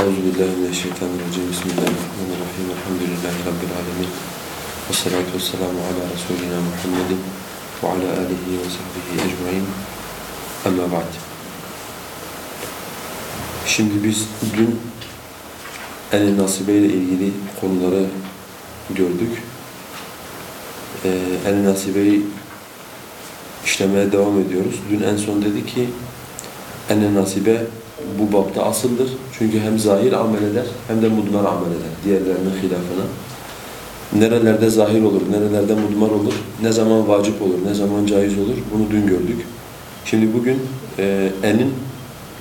Euzu billahi mineşşeytanirracim. Bismillahirrahmanirrahim. Elhamdülillahi rabbil alamin. Ves salatu vesselamu ala resulina Muhammedin ve ala alihi ve sahbihi ecmaîn. Amma ba'd. Şimdi biz dün el nasibe ile ilgili konuları gördük. Ee, el nasibeyi işlemeye devam ediyoruz. Dün en son dedi ki en nasibe bu bapta asıldır. Çünkü hem zahir amel eder hem de mudmar amel eder. Diğerlerinin hilafına. Nerelerde zahir olur, nerelerde mudmar olur, ne zaman vacip olur, ne zaman caiz olur bunu dün gördük. Şimdi bugün e, enin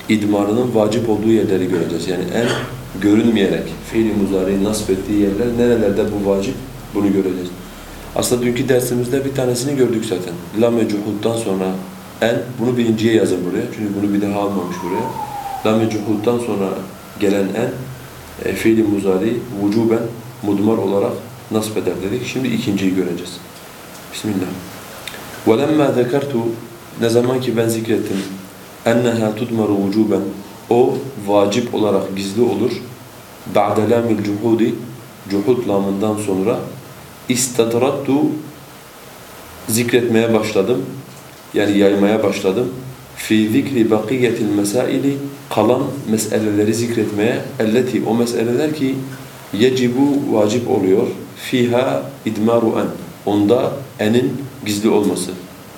idmarının vacip olduğu yerleri göreceğiz. Yani en görünmeyerek fiili muzariyi nasip ettiği yerler nerelerde bu vacip bunu göreceğiz. Aslında dünkü dersimizde bir tanesini gördük zaten. Lam-ı cuhuddan sonra en, bunu birinciye yazın buraya. Çünkü bunu bir daha almamış buraya. Lam-ı cuhuddan sonra gelen en, e, fiili muzari vücuben mudmar olarak nasip eder dedik. Şimdi ikinciyi göreceğiz. Bismillah. وَلَمَّا ذَكَرْتُ Ne zaman ki ben zikrettim اَنَّهَا تُدْمَرُ وُجُوبًا O vacip olarak gizli olur. بَعْدَ لَامِ الْجُحُودِ Cuhud lamından sonra istadrattu zikretmeye başladım. Yani yaymaya başladım. Fi zikri bakiyetil mesaili kalan meseleleri zikretmeye elleti o meseleler ki yecibu vacip oluyor. Fiha idmaru en. Onda enin gizli olması.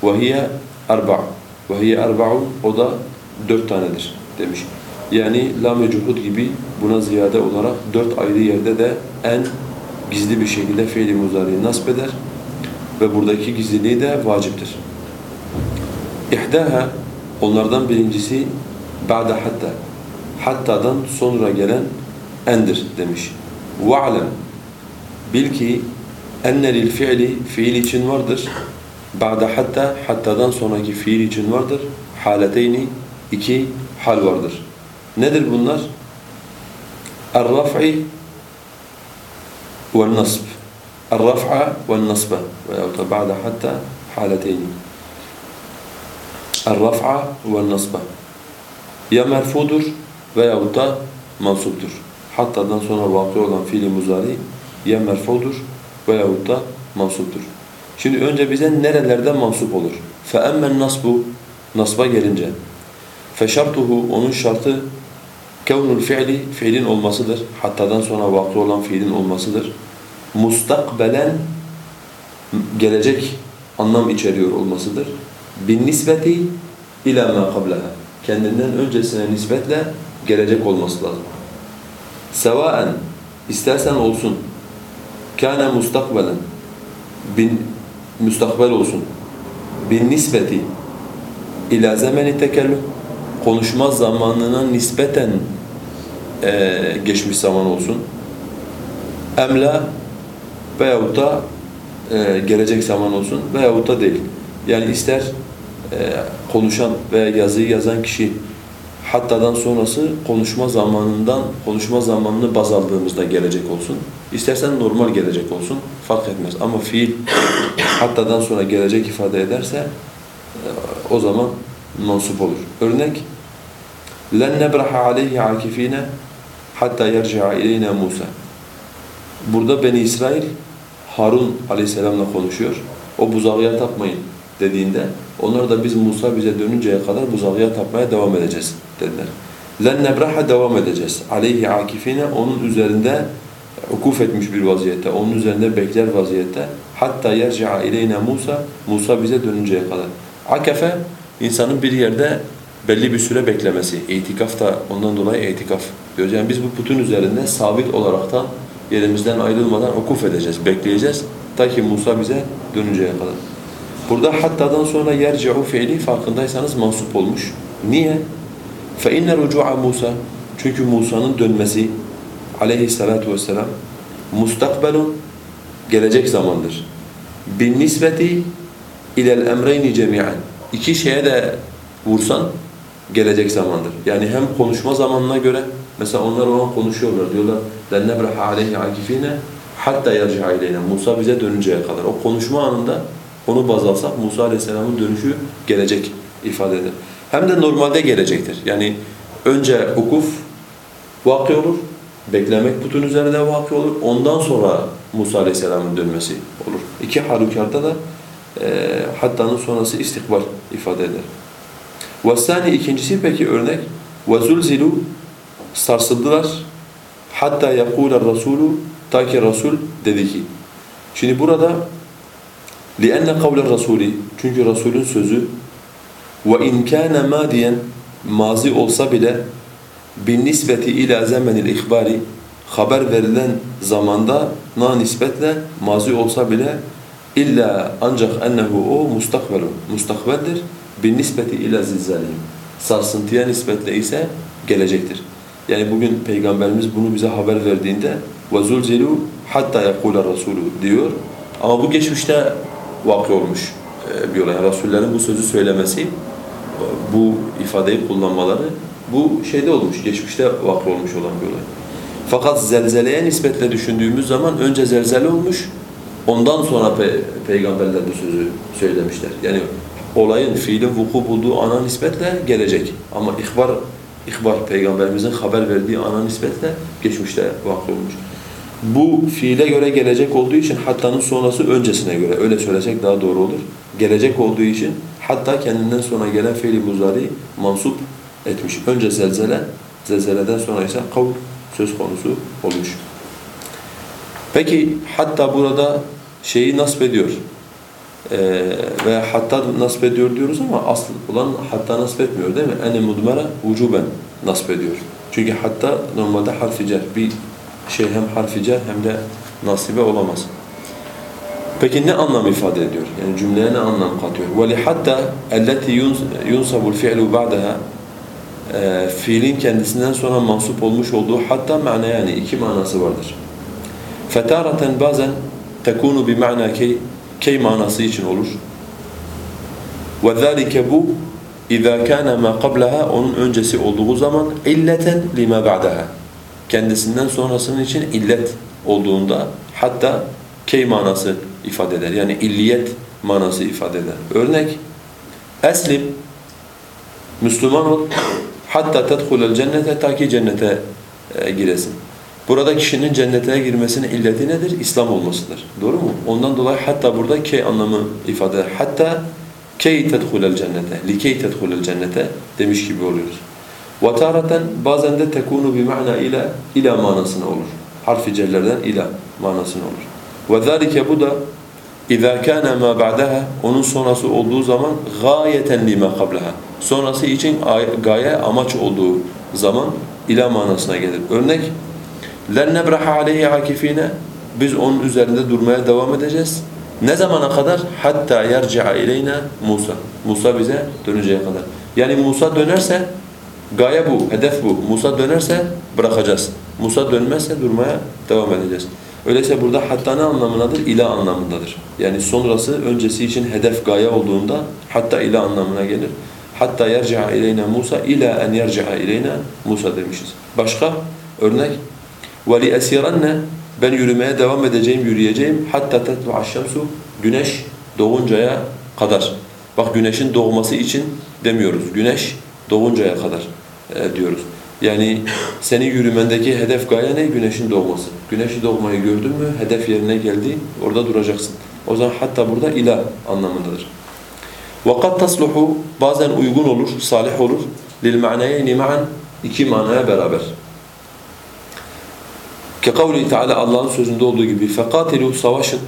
Ve hiye arba. Ve hiye arba'un o da dört tanedir demiş. Yani lam-ı cuhud gibi buna ziyade olarak dört ayrı yerde de en gizli bir şekilde fiili muzariyi nasip eder ve buradaki gizliliği de vaciptir. İhdaha onlardan birincisi ba'da hatta hattadan sonra gelen endir demiş. Ve'lem bil ki enne lil fiili fiil için vardır. Ba'da hatta hattadan sonraki fiil için vardır. Haleteyni iki hal vardır. Nedir bunlar? Er-raf'i والنصب الرفع والنصب ويوت بعد حتى حالتين الرفع والنصب ya merfudur veyahut da mansuptur. Hattadan sonra vakı olan fiili muzari ya merfudur veyahut da mansuptur. Şimdi önce bize nerelerde mansup olur? فَأَمَّا النَّصْبُ Nasba gelince فَشَرْتُهُ Onun şartı kevnul fiili fiilin olmasıdır. Hattadan sonra vakti olan fiilin olmasıdır. Mustakbelen gelecek anlam içeriyor olmasıdır. Bin nisbeti ila ma qablaha. Kendinden öncesine nispetle gelecek olması lazım. Sevaen istersen olsun. Kana mustakbelen bin müstakbel olsun. Bin nisbeti ila zemeni tekellüm konuşma zamanına nispeten e, geçmiş zaman olsun. Emla veyahut da e, gelecek zaman olsun veyahut da değil. Yani ister e, konuşan veya yazıyı yazan kişi hattadan sonrası konuşma zamanından konuşma zamanını baz aldığımızda gelecek olsun. İstersen normal gelecek olsun fark etmez. Ama fiil hattadan sonra gelecek ifade ederse e, o zaman mansup olur. Örnek لَنْ نَبْرَحَ عَلَيْهِ عَاكِف۪ينَ hatta يَرْجِعَ اِلَيْنَا Musa. Burada Beni İsrail Harun aleyhisselamla konuşuyor. O buzağıya tapmayın dediğinde onlar da biz Musa bize dönünceye kadar buzağıya tapmaya devam edeceğiz dediler. Lennebraha devam edeceğiz. Aleyhi akifine onun üzerinde hukuf etmiş bir vaziyette, onun üzerinde bekler vaziyette. Hatta yerci'a ileyne Musa, Musa bize dönünceye kadar. Akafe, insanın bir yerde belli bir süre beklemesi. İtikaf da ondan dolayı itikaf diyoruz. Yani biz bu putun üzerinde sabit olaraktan yerimizden ayrılmadan hukuf edeceğiz, bekleyeceğiz. Ta ki Musa bize dönünceye kadar. Burada hattadan sonra yerci'u fiili farkındaysanız mansup olmuş. Niye? فَاِنَّ رُجُوعَ Musa Çünkü Musa'nın dönmesi aleyhissalatu vesselam mustakbelun gelecek zamandır. Bin nisbeti ilel emreyni cemi'an. İki şeye de vursan gelecek zamandır. Yani hem konuşma zamanına göre mesela onlar o an konuşuyorlar diyorlar لَنْ نَبْرَحَ عَلَيْهِ عَكِف۪ينَ hatta يَرْجِعَ اِلَيْنَا Musa bize dönünceye kadar. O konuşma anında onu baz alsak Musa Aleyhisselam'ın dönüşü gelecek ifade eder. Hem de normalde gelecektir. Yani önce ukuf vakı olur. Beklemek putun üzerinde vakı olur. Ondan sonra Musa Aleyhisselam'ın dönmesi olur. İki halükarda da e, hattanın sonrası istikbal ifade eder. وَالثَّانِ ikincisi peki örnek وَزُلْزِلُوا sarsıldılar hatta يَقُولَ الرَّسُولُ ta ki Resul dedi ki şimdi burada لِأَنَّ قَوْلَ الرَّسُولِ çünkü Resulün sözü وَاِنْ كَانَ مَادِيًا mazi olsa bile بِالنِّسْبَةِ اِلَى زَمَنِ الْاِخْبَارِ haber verilen zamanda na nispetle mazi olsa bile illa ancak ennehu o mustakbelun mustakbeldir bin nispeti ila zilzalihim sarsıntıya nispetle ise gelecektir. Yani bugün peygamberimiz bunu bize haber verdiğinde ve zulzilu hatta yekula rasulu diyor. Ama bu geçmişte vakı olmuş e, bir olay. Yani Rasullerin bu sözü söylemesi, bu ifadeyi kullanmaları bu şeyde olmuş, geçmişte vakı olmuş olan bir olay. Fakat zelzeleye nispetle düşündüğümüz zaman önce zelzele olmuş, ondan sonra pe peygamberler bu sözü söylemişler. Yani olayın, fiilin vuku bulduğu ana nispetle gelecek. Ama ihbar, ihbar peygamberimizin haber verdiği ana nispetle geçmişte vakı olmuş. Bu fiile göre gelecek olduğu için hattanın sonrası öncesine göre öyle söylesek daha doğru olur. Gelecek olduğu için hatta kendinden sonra gelen fiili muzari mansup etmiş. Önce zelzele, zelzeleden sonra ise kavl söz konusu olmuş. Peki hatta burada şeyi nasip ediyor. Ee, ve hatta nasip ediyor diyoruz ama asıl olan hatta nasip etmiyor değil mi? Ene mudmera ucuben nasip ediyor. Çünkü hatta normalde harfi cer. Bir şey hem harfi cer hem de nasibe olamaz. Peki ne anlam ifade ediyor? Yani cümleye ne anlam katıyor? وَلِحَتَّى اَلَّتِي يُنْصَبُ الْفِعْلُ بَعْدَهَا e, fiilin kendisinden sonra mansup olmuş olduğu hatta mana yani iki manası vardır. Fetaraten bazen tekunu bi mana key key manası için olur. Ve zalike bu اِذَا كَانَ مَا قَبْلَهَا onun öncesi olduğu zaman illeten lima ba'daha kendisinden sonrasının için illet olduğunda hatta key manası ifade eder. Yani illiyet manası ifade eder. Örnek Eslim Müslüman ol hatta tedhulel cennete ta ki cennete e, giresin. Burada kişinin cennete girmesinin illeti nedir? İslam olmasıdır. Doğru mu? Ondan dolayı hatta burada key anlamı ifade eder. Hatta key tedhulel cennete, likey tedhulel cennete demiş gibi oluyoruz. وَتَارَةً bazen de tekunu bi ma'na ila ila manasına olur. Harfi cerlerden ila manasına olur. وَذَٰلِكَ bu da اِذَا كَانَ مَا بَعْدَهَا onun sonrası olduğu zaman gayeten lima قَبْلَهَا sonrası için gaye amaç olduğu zaman ila manasına gelir. Örnek لَنْ نَبْرَحَ عَلَيْهِ عَكِف۪ينَ Biz onun üzerinde durmaya devam edeceğiz. Ne zamana kadar? Hatta yerci'a ileyna Musa. Musa bize döneceğe kadar. Yani Musa dönerse Gaye bu, hedef bu. Musa dönerse bırakacağız. Musa dönmezse durmaya devam edeceğiz. Öyleyse burada hatta ne anlamındadır? İla anlamındadır. Yani sonrası öncesi için hedef gaye olduğunda hatta ila anlamına gelir. Hatta yerci'a ileyna Musa ila en yerci'a ileyna Musa demişiz. Başka örnek veli esiranne ben yürümeye devam edeceğim, yürüyeceğim hatta tetba'a şemsu güneş doğuncaya kadar. Bak güneşin doğması için demiyoruz. Güneş doğuncaya kadar. e, diyoruz. Yani senin yürümendeki hedef gaye ne? Güneşin doğması. Güneşi doğmayı gördün mü? Hedef yerine geldi. Orada duracaksın. O zaman hatta burada ilah anlamındadır. وَقَدْ تَصْلُحُ Bazen uygun olur, salih olur. لِلْمَعْنَيَيْنِ مَعًا iki manaya beraber. كَقَوْلِ Teala Allah'ın sözünde olduğu gibi فَقَاتِلُوا savaşın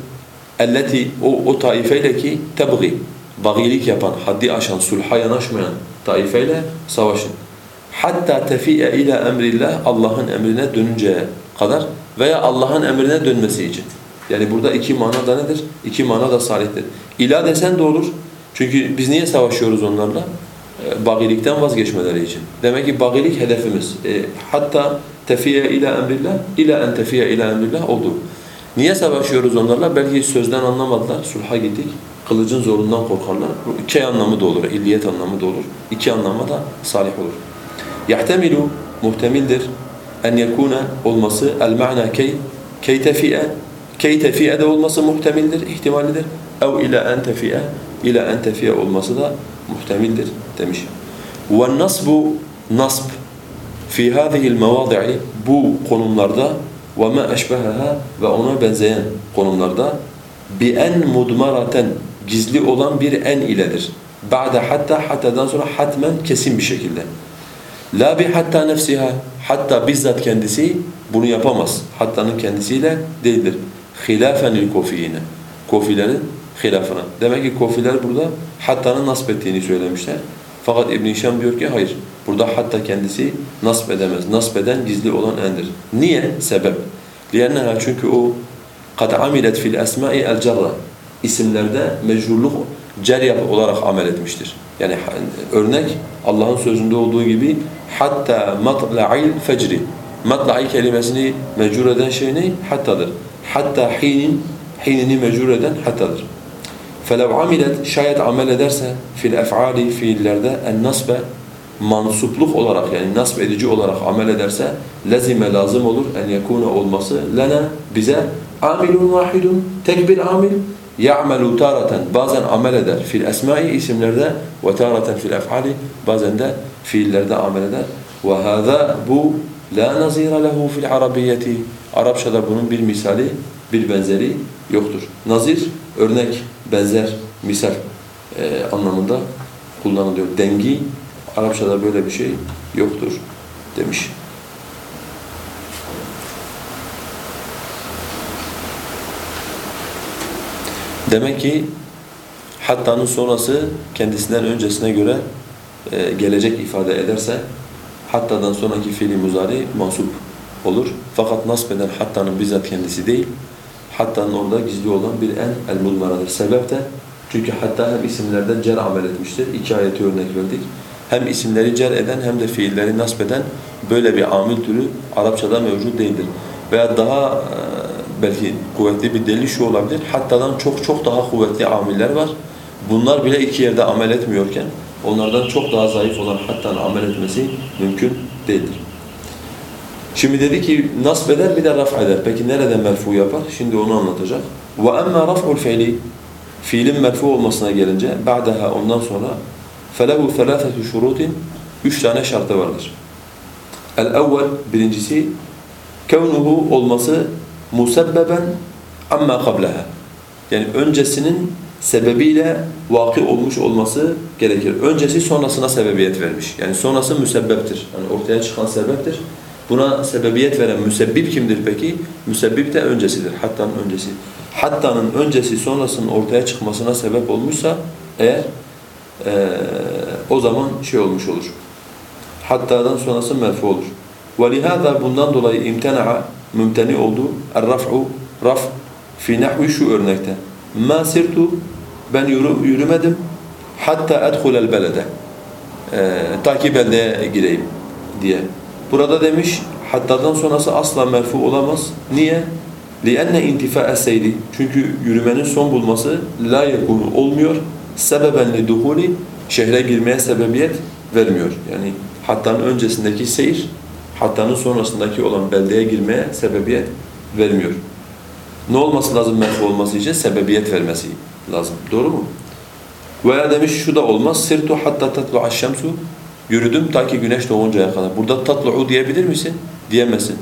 elleti o, o taifeyle ki tebgi bagilik yapan, haddi aşan, sulha yanaşmayan taifeyle savaşın. Hatta tefi'e ila emrillah Allah'ın emrine dönünceye kadar veya Allah'ın emrine dönmesi için. Yani burada iki mana da nedir? İki mana da salihtir. İla desen de olur. Çünkü biz niye savaşıyoruz onlarla? E, bagilikten vazgeçmeleri için. Demek ki bagilik hedefimiz. E, hatta tefiye ila emrillah, ila en tefiye ila emrillah oldu. Niye savaşıyoruz onlarla? Belki sözden anlamadılar, sulha gittik. Kılıcın zorundan korkarlar. İki anlamı da olur, illiyet anlamı da olur. İki anlamı da salih olur. يحتمل muhtemildir en yekuna olması el ma'na key key tefi'e key tefi'e de olması muhtemildir, ihtimallidir. Ev ila en tefi'e ila en tefi'e olması da muhtemildir demiş. Ve nasbu nasb fi hâzihil mevâdi'i bu konumlarda ve ma eşbehaha ve ona benzeyen konumlarda bi en mudmaraten gizli olan bir en iledir. Ba'de hatta hattadan sonra hatmen kesin bir şekilde. La bi hatta nefsiha hatta bizzat kendisi bunu yapamaz. Hattanın kendisiyle değildir. Hilafen lil kofiyine. Kofilerin hilafına. Demek ki kofiler burada hattanın nasp ettiğini söylemişler. Fakat İbn Hişam diyor ki hayır. Burada hatta kendisi nasp edemez. Nasp eden gizli olan endir. Niye? Sebep. لِيَنَّهَا çünkü o قَدْ عَمِلَتْ فِي الْأَسْمَاءِ الْجَرَّةِ İsimlerde mecrurluk cer olarak amel etmiştir. Yani örnek Allah'ın sözünde olduğu gibi hatta matla'il fecri. Matla'i kelimesini mecrur eden şey ne? Hattadır. Hatta hinin hinini mecrur eden hattadır. فَلَوْ عَمِلَتْ Şayet amel ederse fil ef'ali fiillerde en nasbe mansupluk olarak yani nasb edici olarak amel ederse lazime lazım olur en yekuna olması lana bize amilun vahidun tek bir amil ya'melu taratan bazen amel eder fil esmai isimlerde ve taratan fil ef'ali bazen de fiillerde amel eder hâzâ bu la nazira lehu fil arabiyyeti Arapçada bunun bir misali bir benzeri yoktur. Nazir örnek, benzer, misal e, anlamında kullanılıyor. Dengi Arapçada böyle bir şey yoktur demiş. Demek ki hattanın sonrası kendisinden öncesine göre e, gelecek ifade ederse hattadan sonraki fiili muzari mansup olur. Fakat nasb eden hattanın bizzat kendisi değil, hattanın orada gizli olan bir en el-mudmaradır. Sebep de çünkü hatta hem isimlerde cer amel etmiştir. İki ayeti örnek verdik. Hem isimleri cer eden hem de fiilleri nasb eden böyle bir amil türü Arapçada mevcut değildir. Veya daha e, belki kuvvetli bir delil şu olabilir. Hattadan çok çok daha kuvvetli amiller var. Bunlar bile iki yerde amel etmiyorken onlardan çok daha zayıf olan hattan amel etmesi mümkün değildir. Şimdi dedi ki nasb eder bir de raf eder. Peki nereden merfu yapar? Şimdi onu anlatacak. Emma raf'ul fiili fiilin merfu olmasına gelince ba'daha ondan sonra felehu thelâthetu şurutin üç tane şartı vardır. El-evvel birincisi kevnuhu olması musebbeben amma qablaha. Yani öncesinin sebebiyle vaki olmuş olması gerekir. Öncesi sonrasına sebebiyet vermiş. Yani sonrası müsebbeptir. Yani ortaya çıkan sebeptir. Buna sebebiyet veren müsebbip kimdir peki? Müsebbip de öncesidir. Hattanın öncesi. Hattanın öncesi sonrasının ortaya çıkmasına sebep olmuşsa eğer e, o zaman şey olmuş olur. Hattadan sonrası merfu olur. وَلِهَذَا bundan dolayı imtena'a mümteni oldu. Er-raf'u raf fi nahvi şu örnekte. Ma sirtu ben yürü, yürümedim hatta edhulel belede. Ee, ta ki beldeye gireyim diye. Burada demiş hattadan sonrası asla merfu olamaz. Niye? لِأَنَّ اِنْتِفَاءَ السَّيْدِ Çünkü yürümenin son bulması la yekunu olmuyor. Sebeben لِدُخُولِ Şehre girmeye sebebiyet vermiyor. Yani hattanın öncesindeki seyir, hattanın sonrasındaki olan beldeye girmeye sebebiyet vermiyor. Ne olması lazım merfu olması için? Sebebiyet vermesi lazım. Doğru mu? Veya demiş şu da olmaz. Sirtu hatta tatlu'a şemsu. Yürüdüm ta ki güneş doğuncaya kadar. Burada tatlu'u diyebilir misin? Diyemezsin.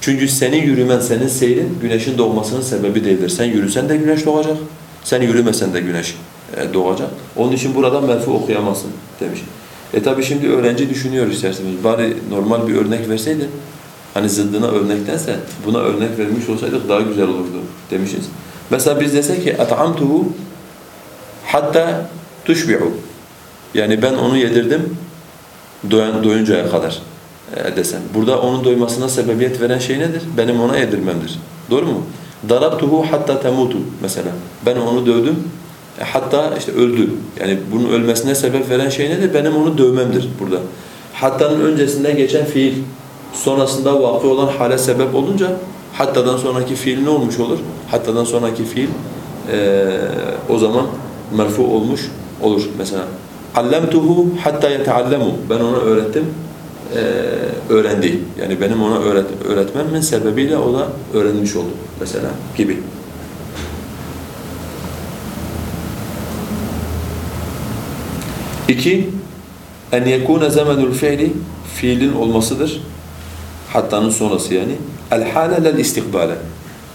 Çünkü senin yürümen, senin seyrin güneşin doğmasının sebebi değildir. Sen yürüsen de güneş doğacak. Sen yürümesen de güneş e, doğacak. Onun için burada merfu okuyamazsın demiş. E tabi şimdi öğrenci düşünüyor isterseniz. Bari normal bir örnek verseydin. Hani zıddına örnektense buna örnek vermiş olsaydık daha güzel olurdu demişiz. Mesela biz desek ki at'amtuhu hatta tuşbi'u. Yani ben onu yedirdim doyan, doyuncaya kadar e, desem. Burada onun doymasına sebebiyet veren şey nedir? Benim ona yedirmemdir. Doğru mu? Darabtuhu hatta temutu mesela. Ben onu dövdüm e, hatta işte öldü. Yani bunun ölmesine sebep veren şey nedir? Benim onu dövmemdir burada. Hattanın öncesinde geçen fiil sonrasında vakı olan hale sebep olunca hattadan sonraki fiil ne olmuş olur? Hattadan sonraki fiil e, o zaman merfu olmuş olur mesela. Allamtuhu hatta yeteallemu. Ben ona öğrettim. Ee, öğrendi. Yani benim ona öğret öğretmemin sebebiyle o da öğrenmiş oldu mesela gibi. İki, en yekûne zemenul fiili fiilin olmasıdır. Hattanın sonrası yani. El hale lel istikbale.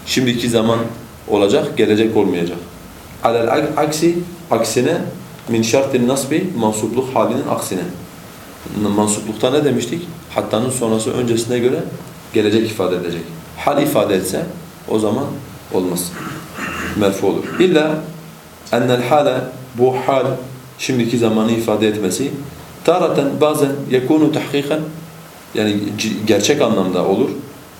Şimdiki zaman olacak, gelecek olmayacak. Alel aksi, aksine min şartin nasbi mansupluk halinin aksine. Mansuplukta ne demiştik? Hattanın sonrası öncesine göre gelecek ifade edecek. Hal ifade etse o zaman olmaz. Merfu olur. İlla ennel hale bu hal şimdiki zamanı ifade etmesi taraten bazen yekunu tahkikan yani gerçek anlamda olur.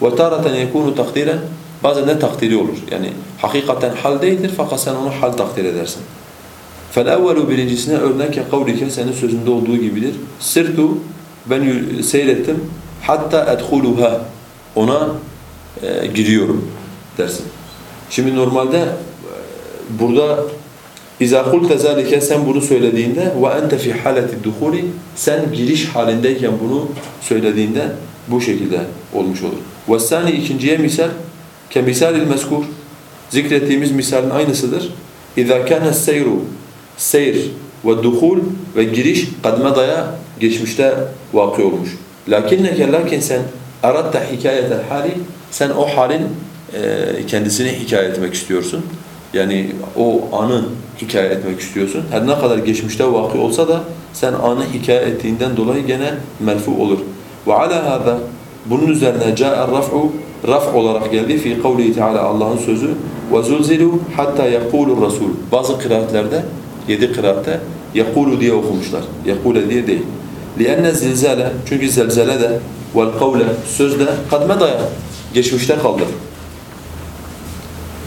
Ve taraten yekunu takdiren bazen de takdiri olur. Yani hakikaten hal değildir fakat sen onu hal takdir edersin. فَالْاَوَّلُ birincisine örnek ya kavlike senin sözünde olduğu gibidir. Sirtu ben seyrettim hatta edhuluha ona e, giriyorum dersin. Şimdi normalde e, burada İza kulte zalike sen bunu söylediğinde ve ente fi haleti duhuli sen giriş halindeyken bunu söylediğinde bu şekilde olmuş olur. Ve sani ikinciye misal ke misalil meskur zikrettiğimiz misalin aynısıdır. İza kana seyru seyr ve duhul ve giriş kad medaya geçmişte vakı olmuş. Lakinneke lakin sen aratta hikayetel hali sen o halin kendisini hikaye etmek istiyorsun. Yani o anı hikaye etmek istiyorsun. Her ne kadar geçmişte vakı olsa da sen anı hikaye ettiğinden dolayı gene merfu olur. Ve ala hada bunun üzerine ca'er raf'u raf olarak geldi fi kavlihi teala Allah'ın sözü ve zulzilu hatta yaqulu rasul. Bazı kıraatlerde yedi kıraatte yaqulu diye okumuşlar. Yaqule diye değil. لِأَنَّ zilzale çünkü zelzele de vel kavle söz de kad medaya geçmişte kaldı.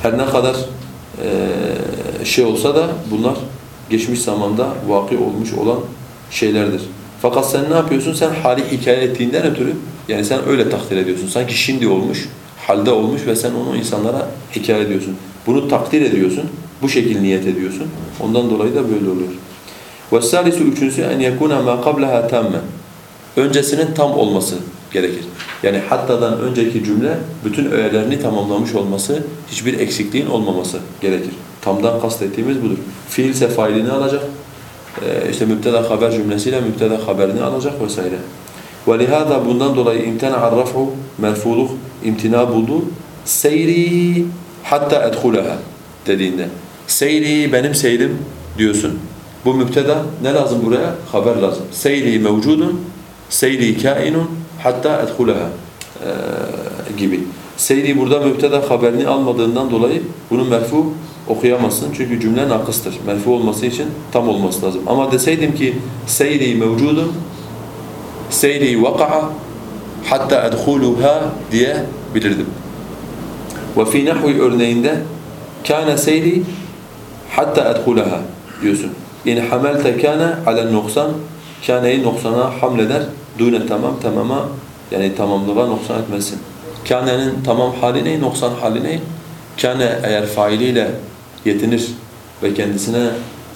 Her ne kadar e, şey olsa da bunlar geçmiş zamanda vakı olmuş olan şeylerdir. Fakat sen ne yapıyorsun? Sen hali hikaye ettiğinden ötürü yani sen öyle takdir ediyorsun. Sanki şimdi olmuş, halde olmuş ve sen onu insanlara hikaye ediyorsun. Bunu takdir ediyorsun. Bu şekil niyet ediyorsun. Ondan dolayı da böyle oluyor. وَالسَّالِسُ üçüncüsü en yekuna مَا قَبْلَهَا تَمَّ Öncesinin tam olması gerekir. Yani hattadan önceki cümle bütün öğelerini tamamlamış olması, hiçbir eksikliğin olmaması gerekir. Tamdan kastettiğimiz budur. Fiilse failini alacak, ee, işte mübteda haber cümlesiyle mübteda haberini alacak vesaire. وَلِهَذَا bundan dolayı imtena arrafu merfuluk imtina buldu. Seyri hatta edhulaha dediğinde. Seyri benim seyrim diyorsun. Bu mübteda ne lazım buraya? Haber lazım. Seyri mevcudun, seyri kainun hatta edhulaha ee, gibi. Seyri burada mübteda haberini almadığından dolayı bunu merfu okuyamazsın. Çünkü cümle nakıstır. Merfu olması için tam olması lazım. Ama deseydim ki seyri mevcudun seyri vaka'a hatta edhuluha diye bilirdim. Ve fi nahvi örneğinde kana seyri hatta edhulaha diyorsun. İn hamelte kana ala noksan kaneyi noksana hamleder. Dune tamam tamama yani tamamlığa noksan etmezsin. Kane'nin tamam hali ne? Noksan hali ne? Kane eğer failiyle yetinir ve kendisine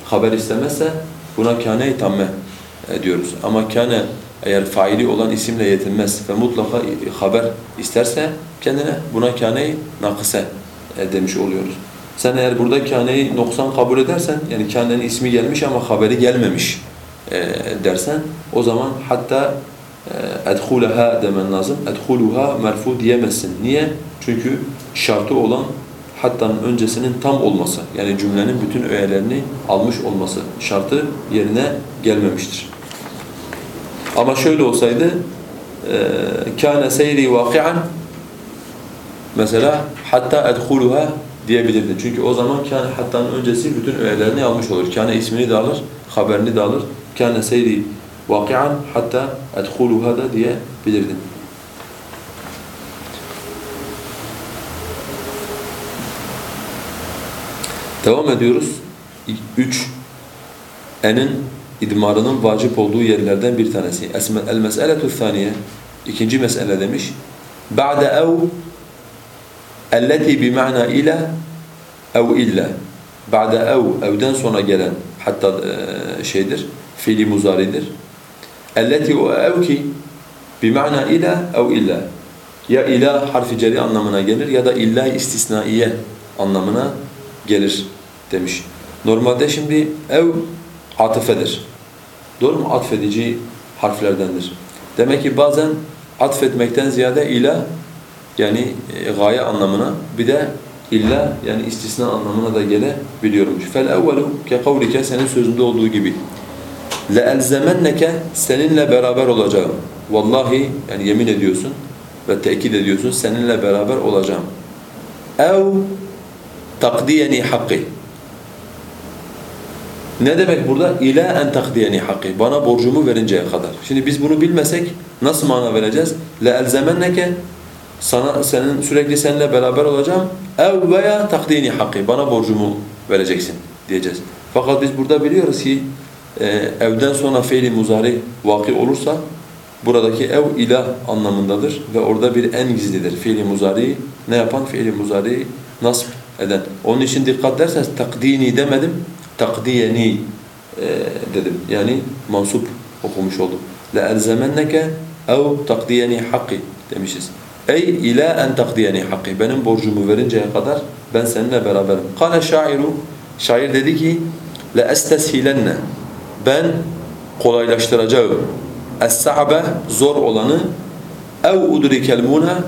haber istemezse buna kâne-i tamme diyoruz. Ama kâne eğer faili olan isimle yetinmez ve mutlaka haber isterse kendine buna kâne-i nakıse demiş oluyoruz. Sen eğer burada kâne-i noksan kabul edersen yani kânenin ismi gelmiş ama haberi gelmemiş dersen o zaman hatta edhulaha demen lazım. Edhuluha merfu diyemezsin. Niye? Çünkü şartı olan hattanın öncesinin tam olması yani cümlenin bütün öğelerini almış olması şartı yerine gelmemiştir. Ama şöyle olsaydı kâne seyri vaki'an mesela hatta edhuluha diyebilirdin. Çünkü o zaman kâne hattanın öncesi bütün öğelerini almış olur. Kâne ismini de alır, haberini de alır. Kâne seyri vaki'an hatta edhuluha da diyebilirdin. Devam ediyoruz. Üç, enin idmarının vacip olduğu yerlerden bir tanesi. El-mes'eletu thaniye, ikinci mesele demiş. Ba'de ev, elleti bima'na ila, ev illa. Ba'de ev, evden sonra gelen, hatta e, şeydir, fiili muzaridir. Elleti o ev ki, bima'na ila, ev illa. Ya ila harfi ceri anlamına gelir ya da illa istisnaiye anlamına gelir demiş. Normalde şimdi ev atıfedir. Doğru mu? Atfedici harflerdendir. Demek ki bazen atfetmekten ziyade ila yani e, gaye anlamına bir de illa yani istisna anlamına da gelebiliyormuş. Fel evvelu ke kavlike senin sözünde olduğu gibi. Elzemenneke seninle beraber olacağım. Vallahi yani yemin ediyorsun ve tekit ediyorsun seninle beraber olacağım. Ev takdiyeni hakkı. Ne demek burada? İla en takdiyeni hakkı. Bana borcumu verinceye kadar. Şimdi biz bunu bilmesek nasıl mana vereceğiz? Le elzemenneke sana senin sürekli seninle beraber olacağım. Ev veya takdini hakkı. Bana borcumu vereceksin diyeceğiz. Fakat biz burada biliyoruz ki e, evden sonra fiili muzari vaki olursa buradaki ev ilah anlamındadır ve orada bir en gizlidir. Fiili muzari ne yapan? Fiili muzari nasb eden. Onun için dikkat derseniz takdini demedim, takdiyeni e, dedim. Yani mansup okumuş oldum. La elzemenneke ev takdiyeni hakkı demişiz. Ey ila en takdiyeni hakkı. Benim borcumu verinceye kadar ben seninle beraberim. Kale şairu şair dedi ki la esteshilenne ben kolaylaştıracağım. Es-sa'be zor olanı ev udrikel muna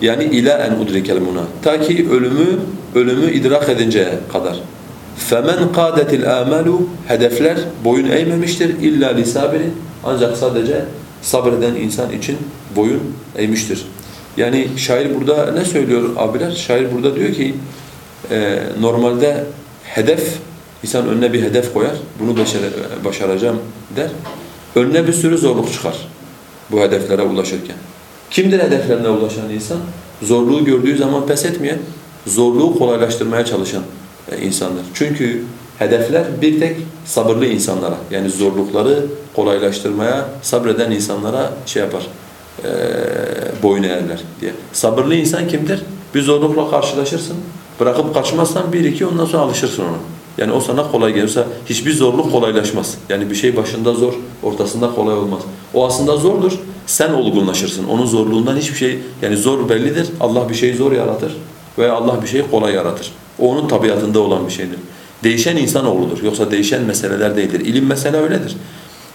yani ila en udrikel muna. Ta ki ölümü ölümü idrak edinceye kadar. Femen qadetil amalu hedefler boyun eğmemiştir illa li sabirin ancak sadece sabreden insan için boyun eğmiştir. Yani şair burada ne söylüyor abiler? Şair burada diyor ki e, normalde hedef insan önüne bir hedef koyar. Bunu başar başaracağım der. Önüne bir sürü zorluk çıkar bu hedeflere ulaşırken. Kimdir hedeflerine ulaşan insan? Zorluğu gördüğü zaman pes etmeyen, zorluğu kolaylaştırmaya çalışan e, insandır. Çünkü hedefler bir tek sabırlı insanlara yani zorlukları kolaylaştırmaya sabreden insanlara şey yapar, e, boyun eğerler diye. Sabırlı insan kimdir? Bir zorlukla karşılaşırsın, bırakıp kaçmazsan bir iki ondan sonra alışırsın ona. Yani o sana kolay gelirse hiçbir zorluk kolaylaşmaz. Yani bir şey başında zor, ortasında kolay olmaz. O aslında zordur. Sen olgunlaşırsın. Onun zorluğundan hiçbir şey yani zor bellidir. Allah bir şeyi zor yaratır veya Allah bir şeyi kolay yaratır. O onun tabiatında olan bir şeydir. Değişen insanoğludur. Yoksa değişen meseleler değildir. İlim mesele öyledir.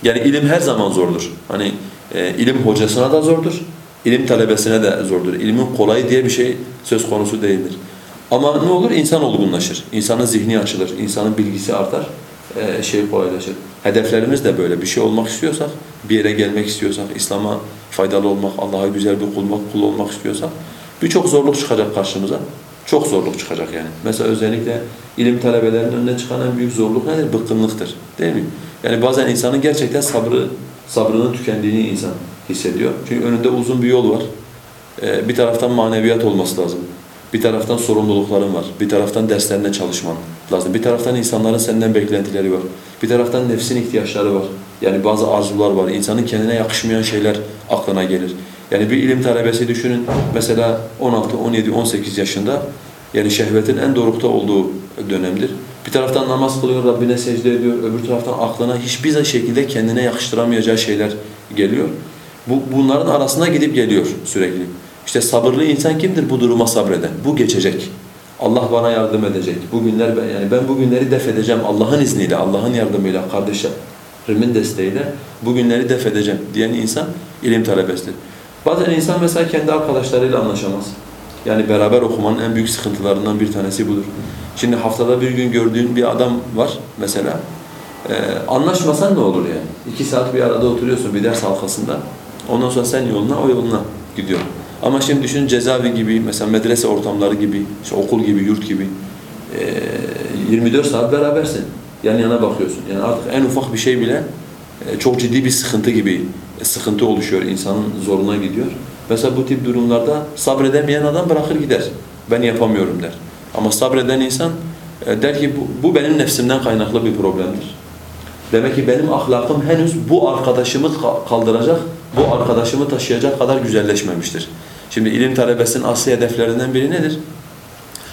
Yani ilim her zaman zordur. Hani e, ilim hocasına da zordur. ilim talebesine de zordur. İlimin kolay diye bir şey söz konusu değildir. Ama ne olur? İnsan olgunlaşır. İnsanın zihni açılır. insanın bilgisi artar. E, şey kolaylaşır. Hedeflerimiz de böyle. Bir şey olmak istiyorsak, bir yere gelmek istiyorsak, İslam'a faydalı olmak, Allah'a güzel bir kul, kul olmak istiyorsak birçok zorluk çıkacak karşımıza. Çok zorluk çıkacak yani. Mesela özellikle ilim talebelerinin önüne çıkan en büyük zorluk nedir? Bıkkınlıktır. Değil mi? Yani bazen insanın gerçekten sabrı sabrının tükendiğini insan hissediyor. Çünkü önünde uzun bir yol var. Ee, bir taraftan maneviyat olması lazım. Bir taraftan sorumlulukların var. Bir taraftan derslerine çalışman lazım. Bir taraftan insanların senden beklentileri var. Bir taraftan nefsin ihtiyaçları var. Yani bazı arzular var. İnsanın kendine yakışmayan şeyler aklına gelir. Yani bir ilim talebesi düşünün. Mesela 16, 17, 18 yaşında yani şehvetin en dorukta olduğu dönemdir. Bir taraftan namaz kılıyor, Rabbine secde ediyor. Öbür taraftan aklına hiçbir şekilde kendine yakıştıramayacağı şeyler geliyor. Bu, bunların arasına gidip geliyor sürekli. İşte sabırlı insan kimdir bu duruma sabreden? Bu geçecek. Allah bana yardım edecek. Bu günler yani ben bu günleri def edeceğim Allah'ın izniyle, Allah'ın yardımıyla, kardeşlerimin desteğiyle bu günleri def edeceğim diyen insan ilim talebesidir. Bazen insan mesela kendi arkadaşlarıyla anlaşamaz. Yani beraber okumanın en büyük sıkıntılarından bir tanesi budur. Şimdi haftada bir gün gördüğün bir adam var mesela. Ee, anlaşmasan ne olur yani? İki saat bir arada oturuyorsun bir ders halkasında. Ondan sonra sen yoluna, o yoluna gidiyor. Ama şimdi düşün cezaevi gibi, mesela medrese ortamları gibi, işte okul gibi, yurt gibi. Ee, 24 saat berabersin. Yan yana bakıyorsun. Yani artık en ufak bir şey bile e, çok ciddi bir sıkıntı gibi e, sıkıntı oluşuyor, insanın zoruna gidiyor. Mesela bu tip durumlarda sabredemeyen adam bırakır gider. Ben yapamıyorum der. Ama sabreden insan e, der ki bu, bu benim nefsimden kaynaklı bir problemdir. Demek ki benim ahlakım henüz bu arkadaşımı kaldıracak, bu arkadaşımı taşıyacak kadar güzelleşmemiştir. Şimdi ilim talebesinin asli hedeflerinden biri nedir?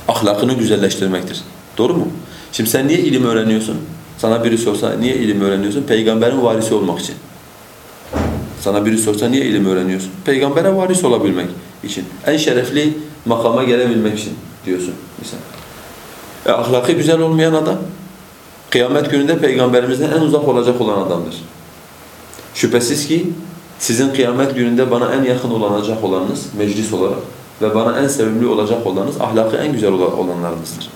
Ahlakını güzelleştirmektir. Doğru mu? Şimdi sen niye ilim öğreniyorsun? Sana biri sorsa niye ilim öğreniyorsun? Peygamberin varisi olmak için. Sana biri sorsa niye ilim öğreniyorsun? Peygambere varis olabilmek için. En şerefli makama gelebilmek için diyorsun mesela. E, ahlakı güzel olmayan adam kıyamet gününde peygamberimizden en uzak olacak olan adamdır. Şüphesiz ki Sizin kıyamet gününde bana en yakın olacak olanınız meclis olarak ve bana en sevimli olacak olanınız ahlakı en güzel olanlarınızdır.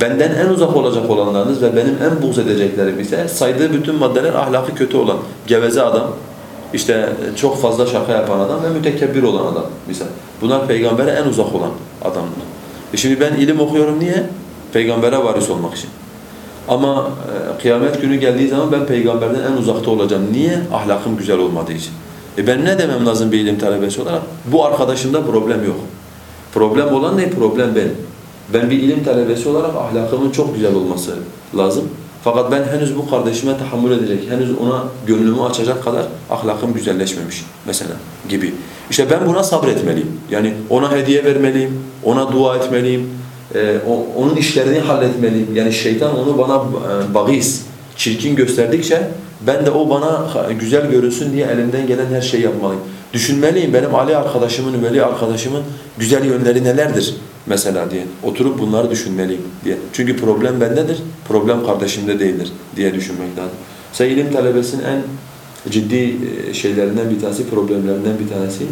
Benden en uzak olacak olanlarınız ve benim en buğz edeceklerim ise saydığı bütün maddeler ahlakı kötü olan, geveze adam, işte çok fazla şaka yapan adam ve mütekebbir olan adam misal. Bunlar peygambere en uzak olan adamlar. E şimdi ben ilim okuyorum niye? Peygambere varis olmak için. Ama e, kıyamet günü geldiği zaman ben peygamberden en uzakta olacağım. Niye? Ahlakım güzel olmadığı için. E ben ne demem lazım bir ilim talebesi olarak? Bu arkadaşımda problem yok. Problem olan ne? Problem benim. Ben bir ilim talebesi olarak ahlakımın çok güzel olması lazım. Fakat ben henüz bu kardeşime tahammül edecek, henüz ona gönlümü açacak kadar ahlakım güzelleşmemiş mesela gibi. İşte ben buna sabretmeliyim. Yani ona hediye vermeliyim, ona dua etmeliyim, e, onun işlerini halletmeliyim. Yani şeytan onu bana e, bagis, çirkin gösterdikçe ben de o bana güzel görünsün diye elimden gelen her şeyi yapmalıyım. Düşünmeliyim benim Ali arkadaşımın, Veli arkadaşımın güzel yönleri nelerdir mesela diye. Oturup bunları düşünmeliyim diye. Çünkü problem bendedir, problem kardeşimde değildir diye düşünmek lazım. Sen ilim talebesinin en ciddi şeylerinden bir tanesi, problemlerinden bir tanesi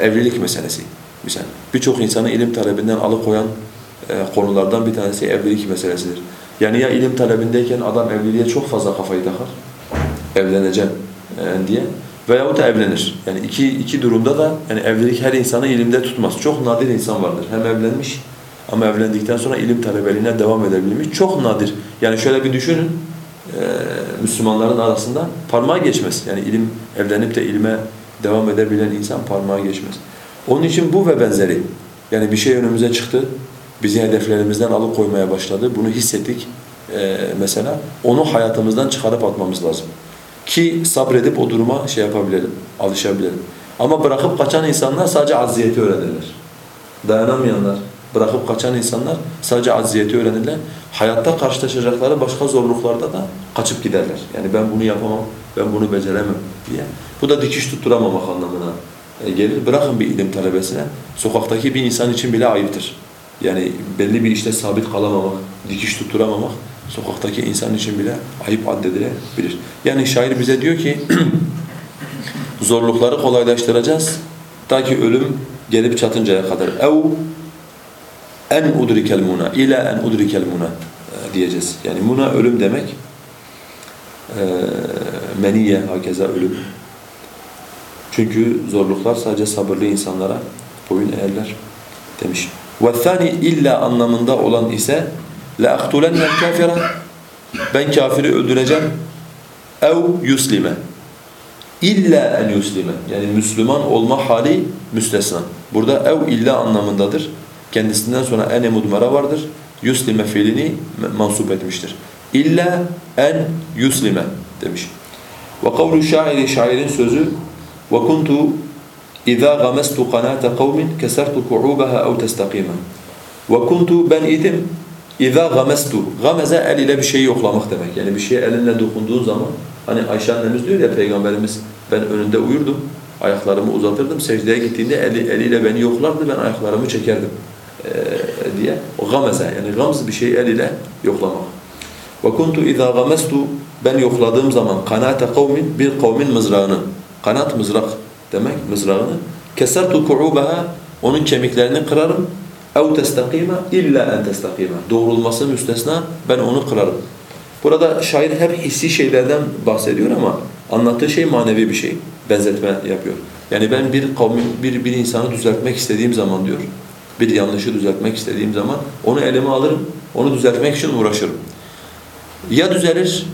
evlilik meselesi. Mesela birçok insanı ilim talebinden alıkoyan konulardan bir tanesi evlilik meselesidir. Yani ya ilim talebindeyken adam evliliğe çok fazla kafayı takar, evleneceğim diye veyahut da evlenir. Yani iki, iki durumda da yani evlilik her insanı ilimde tutmaz. Çok nadir insan vardır. Hem evlenmiş ama evlendikten sonra ilim talebeliğine devam edebilmiş. Çok nadir. Yani şöyle bir düşünün, e, Müslümanların arasında parmağı geçmez. Yani ilim evlenip de ilme devam edebilen insan parmağı geçmez. Onun için bu ve benzeri. Yani bir şey önümüze çıktı, bizi hedeflerimizden alıkoymaya başladı. Bunu hissettik e, mesela. Onu hayatımızdan çıkarıp atmamız lazım. Ki sabredip o duruma şey yapabilelim, alışabilelim. Ama bırakıp kaçan insanlar sadece acziyeti öğrenirler. Dayanamayanlar, bırakıp kaçan insanlar sadece acziyeti öğrenirler. Hayatta karşılaşacakları başka zorluklarda da kaçıp giderler. Yani ben bunu yapamam, ben bunu beceremem diye. Bu da dikiş tutturamamak anlamına gelir. Bırakın bir ilim talebesine, sokaktaki bir insan için bile ayıptır. Yani belli bir işte sabit kalamamak, dikiş tutturamamak sokaktaki insan için bile ayıp addedilebilir. Yani şair bize diyor ki zorlukları kolaylaştıracağız ta ki ölüm gelip çatıncaya kadar. Ev en udrikel muna ila en udrikel muna e, diyeceğiz. Yani muna ölüm demek. E, meniye hakeza ölüm. Çünkü zorluklar sadece sabırlı insanlara boyun eğerler demiş. Ve illa anlamında olan ise لَاَقْتُلَنَّ الْكَافِرَ Ben kafiri öldüreceğim. ev yuslime. İlla en yuslime. Yani Müslüman olma hali müstesna. Burada ev illa anlamındadır. Kendisinden sonra ene mudmara vardır. Yuslime fiilini mansup etmiştir. İlla en yuslime demiş. Ve kavlu şairi şairin sözü ve kuntu İza gamastu qanata qaumin kesartu ku'ubaha aw tastaqima. Ve kuntu ben idim İza gamastu. Gamaza el ile bir şeyi yoklamak demek. Yani bir şeye elinle dokunduğun zaman hani Ayşe annemiz diyor ya peygamberimiz ben önünde uyurdum. Ayaklarımı uzatırdım. Secdeye gittiğinde eli, eliyle beni yoklardı. Ben ayaklarımı çekerdim ee, diye. O gamaza yani gamz bir şeyi el ile yoklamak. Kuntu iza gamastu ben yokladığım zaman kanata kavmin bir kavmin mızrağını. Kanat mızrak demek mızrağını. Kesertu ku'ubaha onun kemiklerini kırarım. اَوْ تَسْتَقِيمَ illa en testakima. Doğrulması müstesna ben onu kırarım. Burada şair hep hissi şeylerden bahsediyor ama anlattığı şey manevi bir şey. Benzetme yapıyor. Yani ben bir kavmin, bir, bir insanı düzeltmek istediğim zaman diyor, bir yanlışı düzeltmek istediğim zaman onu elime alırım, onu düzeltmek için uğraşırım. Ya düzelir,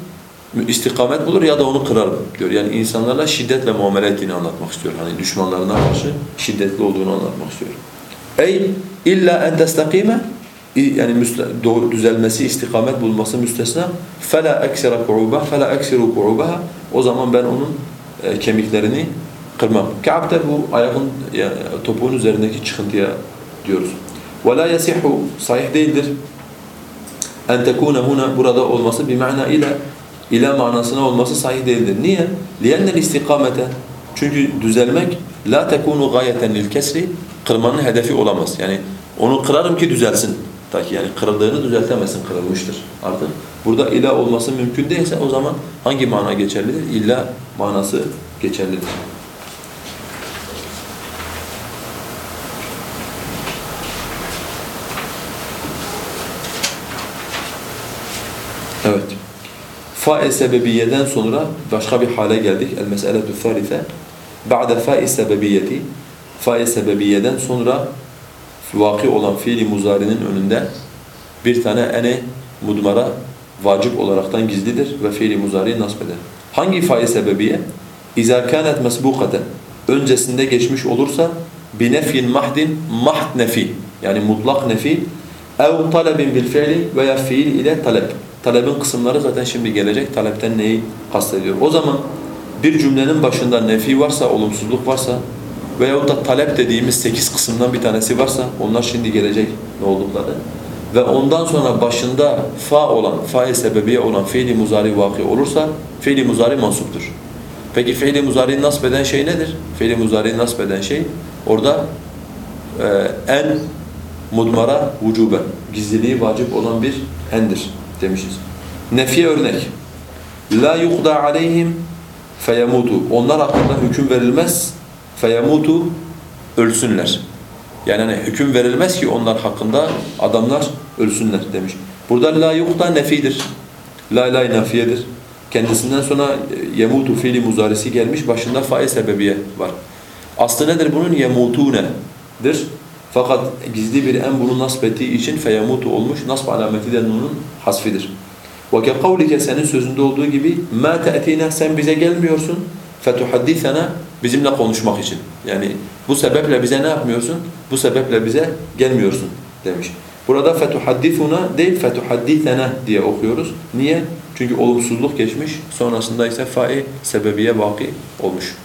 istikamet bulur ya da onu kırarım diyor. Yani insanlarla şiddetle muamele ettiğini anlatmak istiyor. Hani düşmanlarına karşı şiddetli olduğunu anlatmak istiyor. Ey illa en testakime yani doğru düzelmesi, istikamet bulması müstesna. Fela eksira ku'ubah, fela eksiru ku'ubaha. O zaman ben onun e, kemiklerini kırmam. Ka'b bu ayağın yani, topuğun üzerindeki çıkıntıya diyoruz. Ve la yasihu sahih değildir. En tekune huna burada olması bir mana ile ile manasına olması sahih değildir. Niye? Li'ennel istikamete çünkü düzelmek la tekunu gayeten lil kesri kırmanın hedefi olamaz. Yani onu kırarım ki düzelsin. Ta ki yani kırıldığını düzeltemezsin, kırılmıştır artık. Burada ila olması mümkün değilse o zaman hangi mana geçerlidir? İlla manası geçerlidir. Evet. Fa'i sebebiyeden sonra başka bir hale geldik. El-mes'eletu thâlife. Ba'de fa'i sebebiyeti Fa-i sebebiyeden sonra vaki olan fiili muzarinin önünde bir tane ene mudmara vacip olaraktan gizlidir ve fiili muzariyi nasb eder. Hangi fa-i sebebiye? İzâ kânet mesbûkaten. Öncesinde geçmiş olursa binefyin mahdin mahd nefi yani mutlak nefi ev talebin bil veya fiil ile talep. Talebin kısımları zaten şimdi gelecek. Talepten neyi kastediyor? O zaman bir cümlenin başında nefi varsa, olumsuzluk varsa veyahut da talep dediğimiz sekiz kısımdan bir tanesi varsa onlar şimdi gelecek ne oldukları ve ondan sonra başında fa olan, fa sebebiye olan fiili muzari vaki olursa fiili muzari mansuptur. Peki fiili muzari nasb eden şey nedir? Fiili muzari nasb eden şey orada e, en mudmara vücuben, gizliliği vacip olan bir endir demişiz. Nefiye örnek. La yuqda aleyhim feyemutu. Onlar hakkında hüküm verilmez Feyemutu ölsünler. Yani hani hüküm verilmez ki onlar hakkında adamlar ölsünler demiş. Burada la yuqda nefidir. La la nafiyedir. Kendisinden sonra e, yemutu fiili muzarisi gelmiş. Başında fail sebebiye var. Aslı nedir bunun? Yemutune'dir. Fakat gizli bir en bunu nasb ettiği için feyemutu olmuş. Nasb alameti de nunun hasfidir. وَكَقَوْلِكَ senin sözünde olduğu gibi مَا تَأْتِينَا sen bize gelmiyorsun فَتُحَدِّثَنَا bizimle konuşmak için. Yani bu sebeple bize ne yapmıyorsun? Bu sebeple bize gelmiyorsun demiş. Burada fetuhaddithuna değil fetuhaddithena diye okuyoruz. Niye? Çünkü olumsuzluk geçmiş. Sonrasında ise fa'i sebebiye baki olmuş.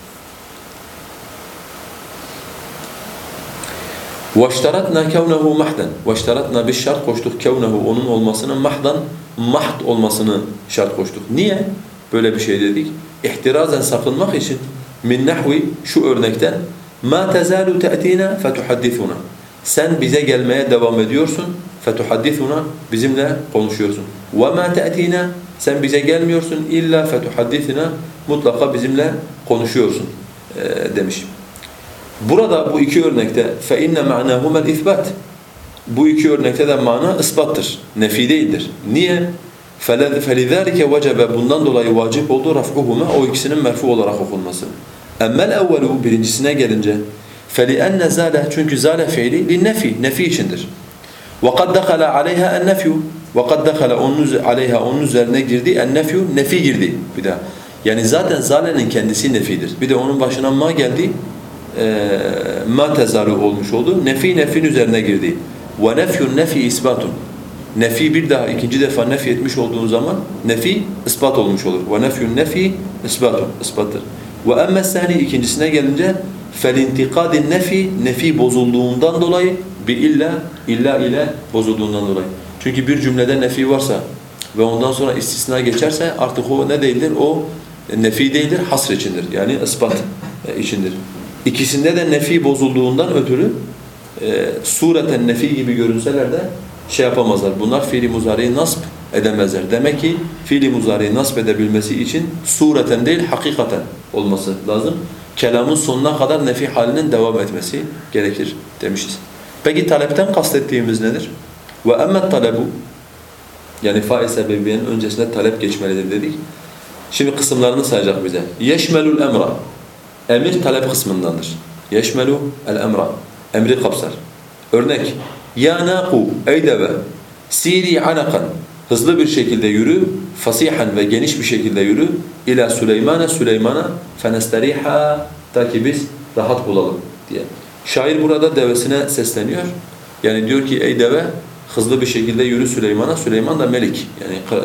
وَاشْتَرَتْنَا كَوْنَهُ مَحْدًا وَاشْتَرَتْنَا bir şart koştuk كَوْنَهُ onun olmasını mahdan mahd olmasını şart koştuk. Niye böyle bir şey dedik? İhtirazen sakınmak için min nahvi şu örnekten ma tezalu ta'tina fetuhaddithuna. Sen bize gelmeye devam ediyorsun. Fetuhaddithuna bizimle konuşuyorsun. Ve ma ta'tina sen bize gelmiyorsun illa fetuhaddithuna mutlaka bizimle konuşuyorsun e, demiş. Burada bu iki örnekte fe inne ma'nahuma el-ithbat. Bu iki örnekte de mana ispattır. Nefi değildir. Niye? فَلِذَٰلِكَ وَجَبَ Bundan dolayı vacip oldu raf'uhuma o ikisinin merfu olarak okunması. Emmel evvelu birincisine gelince فَلِأَنَّ زَالَ Çünkü zale fiili linnefi, nefi içindir. وَقَدْ دَخَلَ عَلَيْهَا النَّفْيُ وَقَدْ دَخَلَ onun aleyha onun üzerine girdi ennefyu nefi girdi bir daha. Yani zaten zalenin kendisi nefidir. Bir de onun başına ma geldi e, ma tezaru olmuş oldu. Nefi nefin üzerine girdi. وَنَفْيُ nefi isbatun. nefi bir daha ikinci defa nef etmiş olduğun zaman nefi ispat olmuş olur. Ve nefyun nefi ispatun, ispattır. Ve emme sani ikincisine gelince felintikadin nefi, nefi bozulduğundan dolayı bir illa, illa ile bozulduğundan dolayı. Çünkü bir cümlede nefi varsa ve ondan sonra istisna geçerse artık o ne değildir? O nefi değildir, hasr içindir. Yani ispat e, içindir. İkisinde de nefi bozulduğundan ötürü e, sureten nefi gibi görünseler de şey yapamazlar. Bunlar fiili muzariyi nasb edemezler. Demek ki fiili muzariyi nasb edebilmesi için sureten değil hakikaten olması lazım. Kelamın sonuna kadar nefi halinin devam etmesi gerekir demişiz. Peki talepten kastettiğimiz nedir? Ve emmet talebu yani faiz sebebiyenin öncesinde talep geçmelidir dedik. Şimdi kısımlarını sayacak bize. Yeşmelul emra. Emir talep kısmındandır. Yeşmelu el emra. Emri kapsar. Örnek. Ya naqu ey deve siri anakan hızlı bir şekilde yürü fasihan ve geniş bir şekilde yürü ila Süleyman'a Süleyman'a fenestariha ta ki biz rahat bulalım diye. Şair burada devesine sesleniyor. Yani diyor ki ey deve hızlı bir şekilde yürü Süleyman'a. Süleyman da melik yani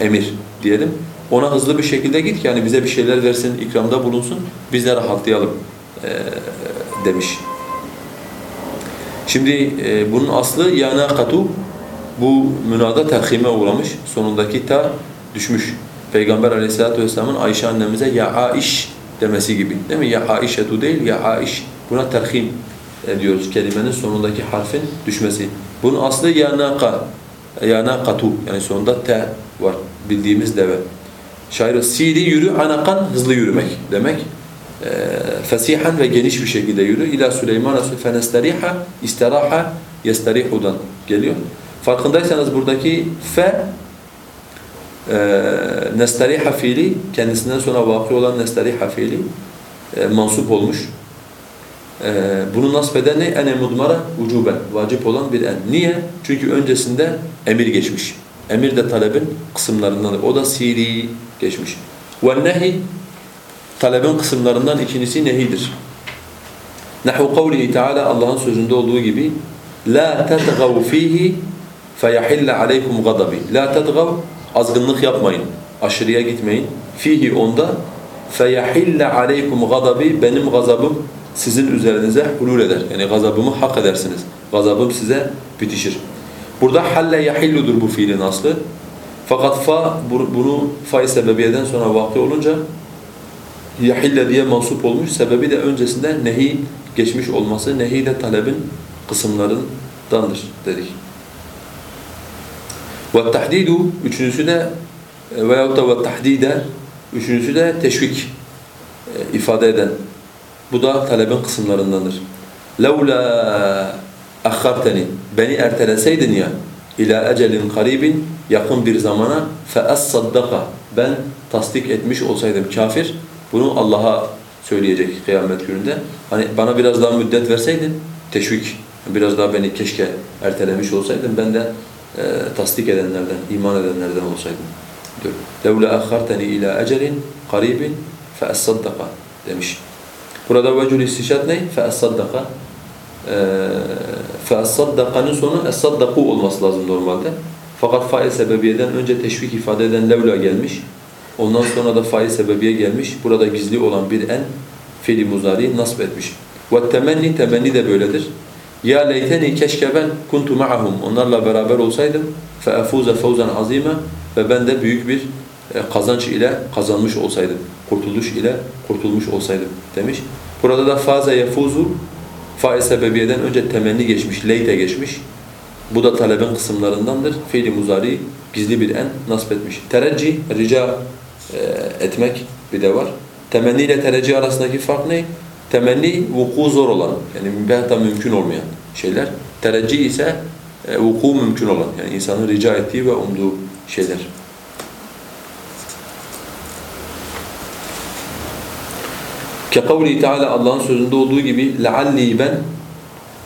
emir diyelim. Ona hızlı bir şekilde git yani bize bir şeyler versin, ikramda bulunsun. Biz de rahatlayalım e, demiş. Şimdi e, bunun aslı yanakatu bu münada terhime uğramış. Sonundaki ta düşmüş. Peygamber Aleyhisselatü vesselamın Ayşe annemize ya Aiş demesi gibi. Değil mi? Ya Aişetu değil ya Aiş. Buna terhim ediyoruz. Kelimenin sonundaki harfin düşmesi. Bunun aslı yanaka. Yanakatu yani sonunda te var. Bildiğimiz deve. Şair siri yürü anakan hızlı yürümek demek. E, fesihan ve geniş bir şekilde yürü. İlâ Süleyman'a fenestariha istiraha yestarihudan geliyor. Farkındaysanız buradaki fe e, nestariha fiili kendisinden sonra vakı olan nestariha fiili e, mansup olmuş. E, bunu nasp eden ne? Ene mudmara ucuben. Vacip olan bir en. Niye? Çünkü öncesinde emir geçmiş. Emir de talebin kısımlarındandır. O da siri geçmiş. Ve nehi talebin kısımlarından ikincisi nehidir. Nahu kavlihi Teala Allah'ın sözünde olduğu gibi la tetgav fihi feyahille aleykum gadabi. La tetgav azgınlık yapmayın. Aşırıya gitmeyin. Fihi onda feyahille aleykum gadabi benim gazabım sizin üzerinize hulul eder. Yani gazabımı hak edersiniz. Gazabım size bitişir. Burada halle yahilludur bu fiilin aslı. Fakat fa bunu fa sebebiyeden sonra vakı olunca yahille diye mansup olmuş. Sebebi de öncesinde nehi geçmiş olması. Nehi de talebin kısımlarındandır dedik. Ve tahdidu üçüncüsü de veyahut da ve tahdide üçüncüsü de teşvik e, ifade eden. Bu da talebin kısımlarındandır. Levla akharteni beni erteleseydin ya ila ecelin karibin yakın bir zamana as-saddaka ben tasdik etmiş olsaydım kafir bunu Allah'a söyleyecek kıyamet gününde. Hani bana biraz daha müddet verseydin teşvik biraz daha beni keşke ertelemiş olsaydın ben de e, tasdik edenlerden, iman edenlerden olsaydım diyor. لَوْلَا أَخَّرْتَنِي اِلَى اَجَلٍ قَرِيبٍ فَأَصَّدَّقَ demiş. Burada vecul istişat ne? فَأَصَّدَّقَ فَأَصَّدَّقَ'nın sonu اَصَّدَّقُ olması lazım normalde. Fakat fail sebebiyeden önce teşvik ifade eden levla gelmiş. Ondan sonra da fail sebebiye gelmiş. Burada gizli olan bir en fiili muzari nasb etmiş. Ve temenni de böyledir. Ya leyteni keşke ben kuntu ma'ahum. Onlarla beraber olsaydım fe efuze fevzen azime ve ben de büyük bir e, kazanç ile kazanmış olsaydım. Kurtuluş ile kurtulmuş olsaydım demiş. Burada da faze yefuzu faiz sebebiyeden önce temenni geçmiş, leyte geçmiş. Bu da talebin kısımlarındandır. Fiili muzari gizli bir en nasip etmiş. Terecci, rica etmek bir de var. Temenni ile tereccih arasındaki fark ne? Temenni vuku zor olan, yani hatta mümkün olmayan şeyler. Tereccih ise e, vuku mümkün olan, yani insanın rica ettiği ve umduğu şeyler. Kekavli Teala Allah'ın sözünde olduğu gibi لَعَلِّي ben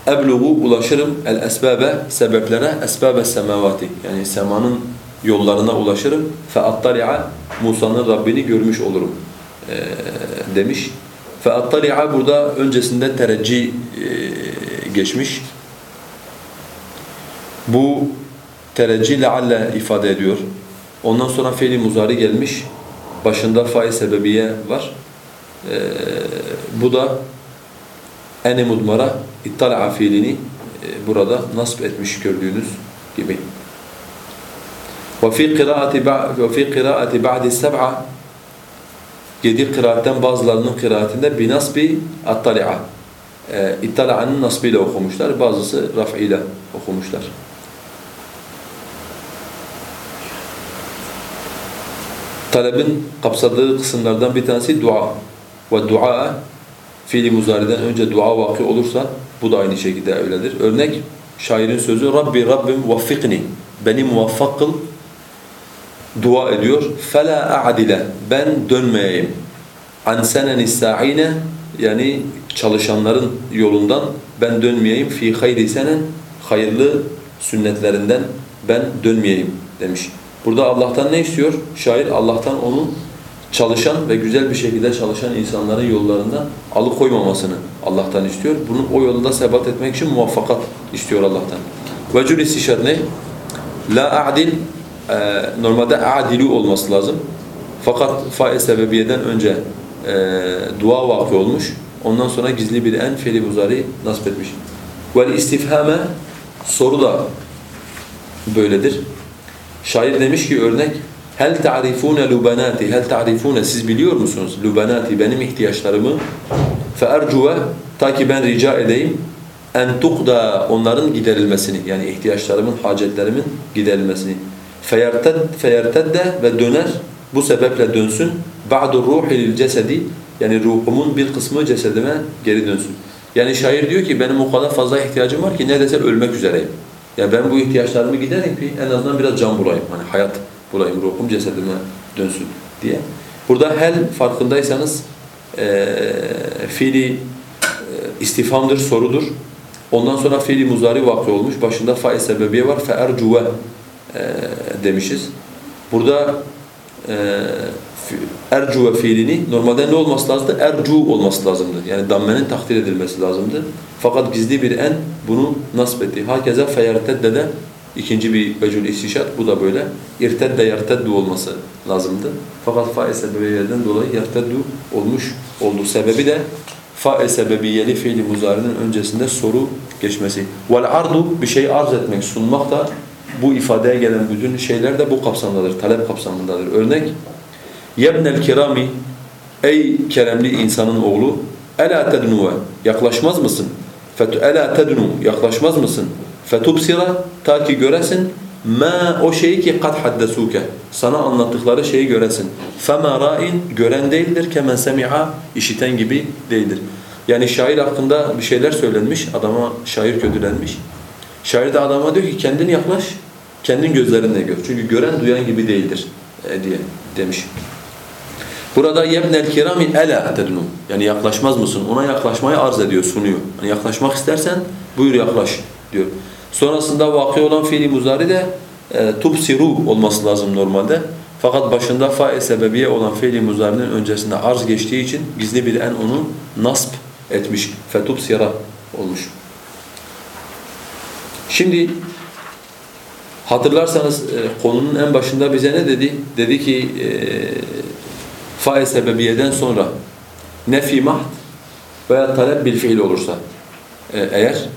ebluğu ulaşırım el esbabe sebeplere esbabe semavati yani semanın yollarına ulaşırım attali'a Musa'nın Rabbini görmüş olurum e, demiş. Attali'a burada öncesinde tereccih e, geçmiş. Bu tereccih lealle ifade ediyor. Ondan sonra fiili muzari gelmiş. Başında fail sebebiye var. Ee, bu da ene mudmara ittala'a fiilini e, burada nasp etmiş gördüğünüz gibi. وفي قراءة وفي قراءة بعد السبعة yedi kıraatten bazılarının kıraatinde binasbi attali'a e, ittala'nın nasbıyla okumuşlar. Bazısı raf'iyle okumuşlar. Talebin kapsadığı kısımlardan bir tanesi dua. Ve dua fiili muzariden önce dua vakı olursa bu da aynı şekilde öyledir. Örnek şairin sözü Rabbi Rabbim vaffikni beni muvaffak kıl dua ediyor. Fela a'dile ben dönmeyeyim. An seneni sa'ine yani çalışanların yolundan ben dönmeyeyim. Fi hayri senen hayırlı sünnetlerinden ben dönmeyeyim demiş. Burada Allah'tan ne istiyor? Şair Allah'tan onun çalışan ve güzel bir şekilde çalışan insanların yollarından alıkoymamasını Allah'tan istiyor. Bunun o yolda sebat etmek için muvaffakat istiyor Allah'tan. İstişar ne? La a'dil e, normalde a'dilu olması lazım. Fakat fail sebebiyeden önce e, dua vakı olmuş. Ondan sonra gizli bir en fiili muzari nasip etmiş. Vel istifhame soru da böyledir. Şair demiş ki örnek Hel ta'rifune lubanati hel ta'rifune siz biliyor musunuz lubanati benim ihtiyaçlarımı fe ercuve ta ki ben rica edeyim en tuqda onların giderilmesini yani ihtiyaçlarımın hacetlerimin giderilmesini feyertedde ve döner bu sebeple dönsün ba'du ruhi lil cesedi yani ruhumun bir kısmı cesedime geri dönsün. Yani şair diyor ki benim o kadar fazla ihtiyacım var ki neredeyse ölmek üzereyim. Ya ben bu ihtiyaçlarımı gidereyim ki en azından biraz can bulayım. Hani hayat bulayım, ruhum cesedime dönsün diye. Burada hel farkındaysanız e, fiili e, istifamdır, sorudur. Ondan sonra fiili muzari vakı olmuş. Başında fail sebebiye var. Fe'ercuve e, demişiz. Burada e, ercuve fiilini normalde ne olması lazımdı? Ercu olması lazımdı. Yani dammenin takdir edilmesi lazımdı. Fakat gizli bir en bunu nasip etti. Hakeza feyertedde de ikinci bir vecül istişat. Bu da böyle. İrtedde yerteddu olması lazımdı. Fakat fail sebebiyeden dolayı yerteddu olmuş oldu. Sebebi de fail sebebiyeli fiili muzarinin öncesinde soru geçmesi. Vel ardu bir şey arz etmek, sunmak da bu ifadeye gelen bütün şeyler de bu kapsamdadır, talep kapsamındadır. Örnek, yebnel kirami, ey keremli insanın oğlu, ela tednuve, yaklaşmaz mısın? Fet ela tednu, yaklaşmaz mısın? Fetubsira, ta ki göresin, ma o şeyi ki kad haddesuke, sana anlattıkları şeyi göresin. Fema ra'in, gören değildir, kemen semi'a, işiten gibi değildir. Yani şair hakkında bir şeyler söylenmiş, adama şair kötülenmiş. Şair de adama diyor ki kendini yaklaş, kendin gözlerinle gör. Çünkü gören duyan gibi değildir e, diye demiş. Burada yebnel kirami ela tednu. Yani yaklaşmaz mısın? Ona yaklaşmayı arz ediyor, sunuyor. Yani yaklaşmak istersen buyur yaklaş diyor. Sonrasında vakı olan fiili muzari de e, tubsiru olması lazım normalde. Fakat başında fail sebebiye olan fiili muzarinin öncesinde arz geçtiği için gizli bir en onu nasp etmiş. Fetubsira olmuş. Şimdi hatırlarsanız e, konunun en başında bize ne dedi? Dedi ki e, fail sebebiyeden sonra nefi mahd veya talep bil fiil olursa e, eğer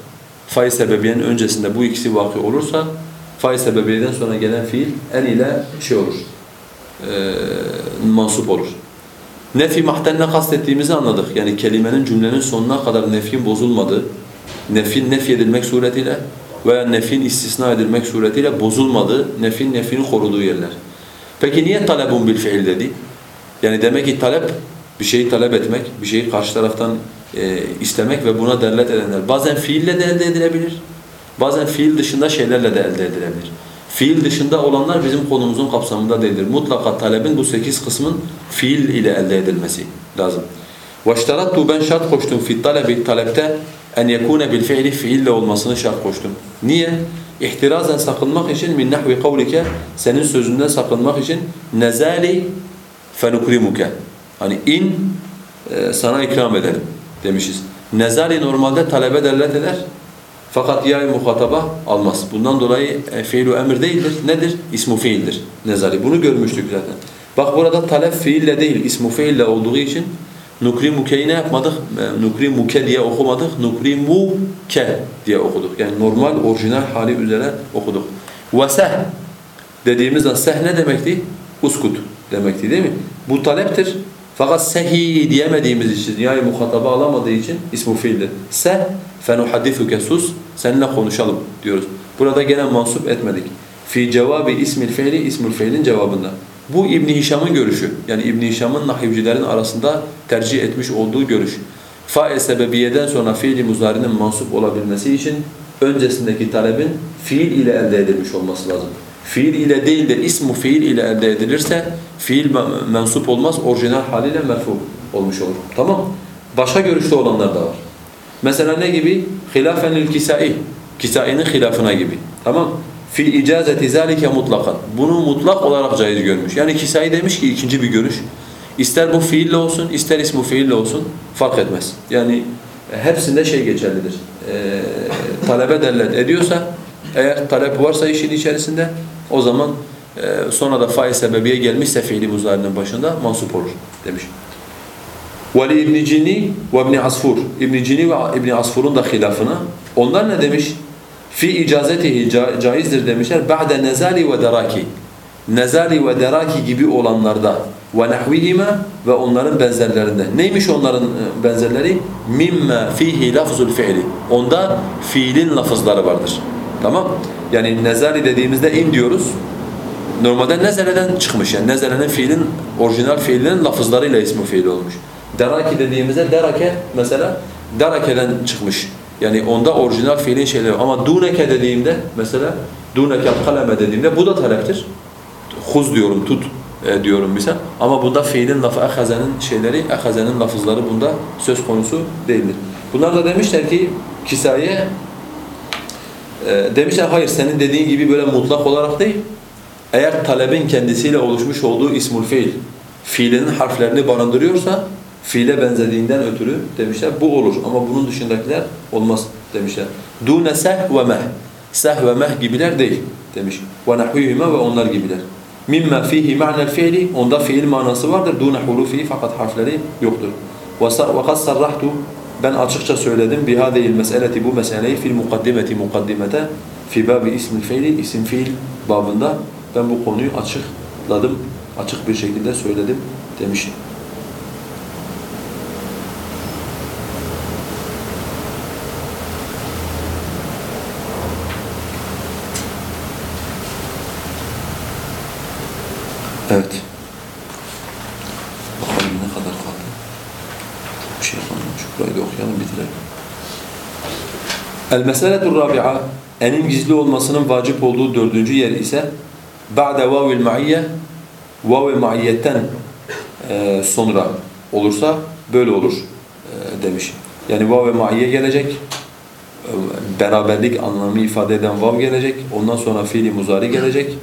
fail sebebiyenin öncesinde bu ikisi vakı olursa fail sebebiyeden sonra gelen fiil en ile şey olur e, mansup olur. Nefi mahten ne kastettiğimizi anladık. Yani kelimenin cümlenin sonuna kadar nefin bozulmadığı, nefin nefyedilmek suretiyle veya nefin istisna edilmek suretiyle bozulmadığı, nefin nefini koruduğu yerler. Peki niye talebun bil fiil dedi? Yani demek ki talep, bir şeyi talep etmek, bir şeyi karşı taraftan e, istemek ve buna delalet edenler. Bazen fiille de elde edilebilir, bazen fiil dışında şeylerle de elde edilebilir. Fiil dışında olanlar bizim konumuzun kapsamında değildir. Mutlaka talebin bu sekiz kısmın fiil ile elde edilmesi lazım. وَاشْتَرَطْتُ ben şart koştum fi talebi talepte en yekune bil fiili fiille olmasını şart koştum. Niye? İhtirazen sakınmak için min nahvi kavlike senin sözünden sakınmak için nezali fenukrimuke. Hani in e, sana ikram edelim demişiz. Nezali normalde talebe delalet eder. Fakat ya muhataba almaz. Bundan dolayı e, fiilu emir değildir. Nedir? İsmu fiildir. Nezali. Bunu görmüştük zaten. Bak burada talep fiille değil, ismu fiille olduğu için nukri muke'yi ne yapmadık? E, nukri muke diye okumadık. Nukri muke diye okuduk. Yani normal, orijinal hali üzere okuduk. Veseh dediğimizde seh ne demekti? Uskut demekti değil mi? Bu taleptir. Fakat sehi diyemediğimiz için, yani muhataba alamadığı için ismu fiildir. Seh fenuhaddithuke sus, seninle konuşalım diyoruz. Burada gene mansup etmedik. Fi cevabi ismil fiili, ismul fiilin cevabında. Bu İbn Hişam'ın görüşü. Yani İbn Hişam'ın nahivcilerin arasında tercih etmiş olduğu görüş. Fail sebebiyeden sonra fiili muzarinin mansup olabilmesi için öncesindeki talebin fiil ile elde edilmiş olması lazım. Fiil ile değil de ismu fiil ile elde edilirse fiil mensup olmaz, orijinal haliyle merfu olmuş olur. Tamam Başka görüşte olanlar da var. Mesela ne gibi? Hilafen lil kisai. Kisai'nin hilafına gibi. Tamam Fi icazeti zalike mutlakan. Bunu mutlak olarak caiz görmüş. Yani Kisai demiş ki ikinci bir görüş. İster bu fiille olsun, ister ismu fiille olsun fark etmez. Yani hepsinde şey geçerlidir. E, talebe delalet ediyorsa, eğer talep varsa işin içerisinde o zaman e, sonra da faiz sebebiye gelmişse fiili muzarinin başında mansup olur demiş. Veli İbn Cini ve İbn Asfur. İbn Cini ve İbn Asfur'un da hilafına. Onlar ne demiş? Fi icazetihi ca caizdir demişler. Ba'de nezali ve deraki. Nezali ve deraki gibi olanlarda ve nahvihima ve onların benzerlerinde. Neymiş onların e, benzerleri? Mimma fihi lafzul fiili. Onda fiilin lafızları vardır. Tamam? Yani nezali dediğimizde in diyoruz. Normalde nezeleden çıkmış yani nezelenin fiilin orijinal fiilinin lafızlarıyla ismi fiil olmuş. Deraki dediğimizde derake mesela derakeden çıkmış. Yani onda orijinal fiilin şeyleri ama duneke dediğimde mesela duneke kaleme dediğimde bu da taleptir. huz diyorum, tut e, diyorum misal. Ama bunda fiilin lafı, ehazenin şeyleri, ehazenin lafızları bunda söz konusu değildir. Bunlar da demişler ki kisaye e, demişler hayır senin dediğin gibi böyle mutlak olarak değil. Eğer talebin kendisiyle oluşmuş olduğu ismul fiil, fiilinin harflerini barındırıyorsa fiile benzediğinden ötürü demişler bu olur ama bunun dışındakiler olmaz demişler. Dune seh ve meh. Seh ve meh gibiler değil demiş. Ve nahvihime ve onlar gibiler. Mimma fihi ma'nel fiili onda fiil manası vardır. Dune hurufi fakat harfleri yoktur. Ve kad sarrahtu ben açıkça söyledim bihadeyil meseleti bu meseleyi fil mukaddimeti mukaddimete fi babi ismil fiili isim fiil babında ben bu konuyu açıkladım. Açık bir şekilde söyledim demiş. Evet. Bakalım ne kadar kaldı. Çok bir şey kalmamış. Burayı da okuyalım bitirelim. El meseletur rabi'a enin gizli olmasının vacip olduğu dördüncü yer ise ba'de vavil ma'iyye vav-i ma'iyyetten e, sonra olursa böyle olur e, demiş. Yani vav-i ma'iyye gelecek, e, beraberlik anlamı ifade eden vav gelecek, ondan sonra fiili muzari gelecek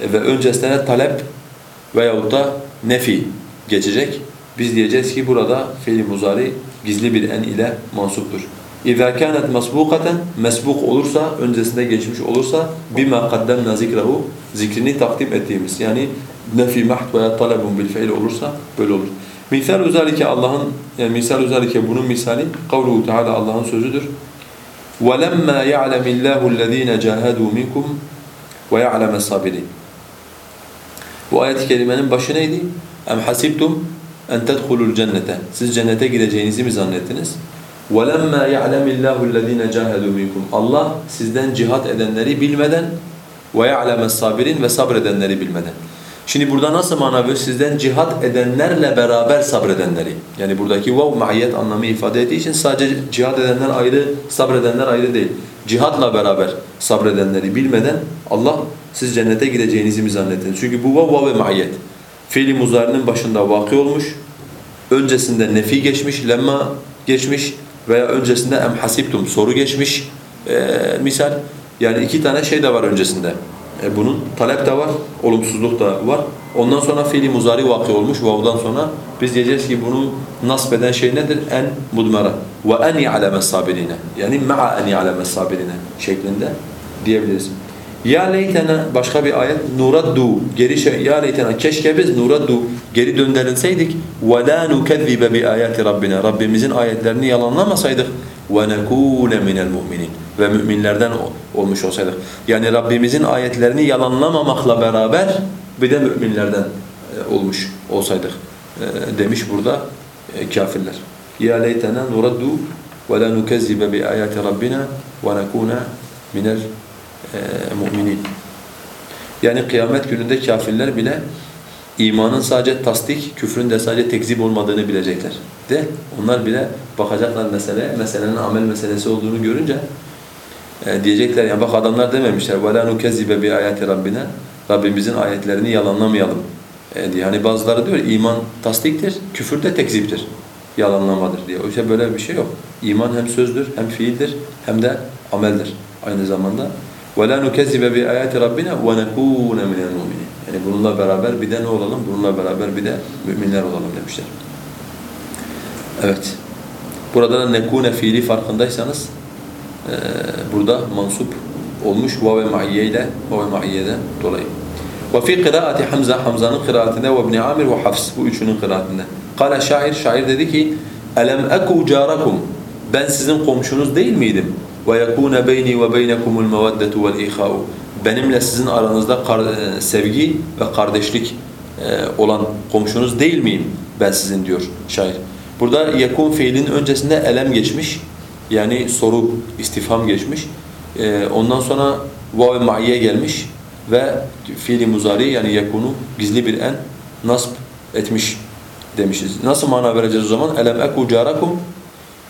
ve öncesine talep veyahut da nefi geçecek. Biz diyeceğiz ki burada fiili muzari gizli bir en ile mansuptur. اِذَا كَانَتْ مَسْبُوقَةً Mesbuk olursa, öncesinde geçmiş olursa بِمَا قَدَّمْنَا ذِكْرَهُ Zikrini takdim ettiğimiz yani nefi mahd veya talebun bil fiil olursa böyle olur. Misal özellikle Allah'ın yani misal özellikle bunun misali kavluhu Teala Allah'ın sözüdür. وَلَمَّا يَعْلَمِ اللّٰهُ الَّذ۪ينَ جَاهَدُوا مِنْكُمْ وَيَعْلَمَ الصَّابِرِينَ Bu ayet-i kerimenin başı neydi? اَمْ حَسِبْتُمْ اَنْ تَدْخُلُوا الْجَنَّةَ Siz cennete gireceğinizi mi zannettiniz? وَلَمَّا يَعْلَمِ اللّٰهُ الَّذ۪ينَ جَاهَدُوا مِنْكُمْ Allah sizden cihat edenleri bilmeden وَيَعْلَمَ الصَّابِرِينَ ve sabredenleri bilmeden. Şimdi burada nasıl mana veriyor? Sizden cihat edenlerle beraber sabredenleri. Yani buradaki vav mahiyet anlamı ifade ettiği için sadece cihat edenler ayrı, sabredenler ayrı değil. Cihatla beraber sabredenleri bilmeden Allah siz cennete gideceğinizi mi zannettiniz? Çünkü bu vav vav ve mahiyet. Fiili muzarinin başında vakı olmuş, öncesinde nefi geçmiş, lemma geçmiş veya öncesinde em hasibtum soru geçmiş. Ee, misal yani iki tane şey de var öncesinde. E bunun talep de var, olumsuzluk da var. Ondan sonra fiili muzari vakı olmuş vav'dan sonra biz diyeceğiz ki bunu nasp eden şey nedir? En mudmara. Ve en ya'lemes sabirine. Yani ma'a en ya'lemes sabirine şeklinde diyebiliriz. Ya leytena başka bir ayet nuraddu geri şey ya leytena keşke biz nuraddu geri döndürülseydik ve la nukezzibe bi ayati rabbina Rabbimizin ayetlerini yalanlamasaydık ve nekune minel mu'minin ve müminlerden olmuş olsaydık. Yani Rabbimizin ayetlerini yalanlamamakla beraber bir de müminlerden e, olmuş olsaydık e, demiş burada e, kafirler. Ya leytena nuraddu ve la nukezzibe bi ayati rabbina ve nekune minel müminin. Yani kıyamet gününde kafirler bile imanın sadece tasdik, küfrün de sadece tekzip olmadığını bilecekler. De onlar bile bakacaklar mesele, meselenin amel meselesi olduğunu görünce e, diyecekler ya bak adamlar dememişler وَلَا نُكَذِّبَ بِآيَاتِ رَبِّنَا Rabbimizin ayetlerini yalanlamayalım e, diye. Hani bazıları diyor iman tasdiktir, küfür de tekziptir, yalanlamadır diye. Oysa böyle bir şey yok. İman hem sözdür, hem fiildir, hem de ameldir aynı zamanda. وَلَا نُكَذِّبَ بِآيَاتِ رَبِّنَا وَنَكُونَ مِنَ الْمُؤْمِنِينَ Yani bununla beraber bir de ne olalım? Bununla beraber bir de müminler olalım demişler. Evet. Burada da nekune fiili farkındaysanız e, burada mansup olmuş vav ve ma'iyye ile vav ve ma'iyyeden dolayı. Ve fi kıraati Hamza Hamza'nın kıraatinde ve İbn Amir ve Hafs bu üçünün kıraatinde. Kale şair şair dedi ki: "Elem eku carakum? Ben sizin komşunuz değil miydim? Ve beynekumul meveddetu vel ihau." Benimle sizin aranızda e, sevgi ve kardeşlik e, olan komşunuz değil miyim ben sizin diyor şair. Burada yakun fiilin öncesinde elem geçmiş. Yani soru, istifham geçmiş. Ee, ondan sonra vav ma'ye gelmiş ve fiili muzari yani yakunu gizli bir en nasb etmiş demişiz. Nasıl mana vereceğiz o zaman? Elem eku carakum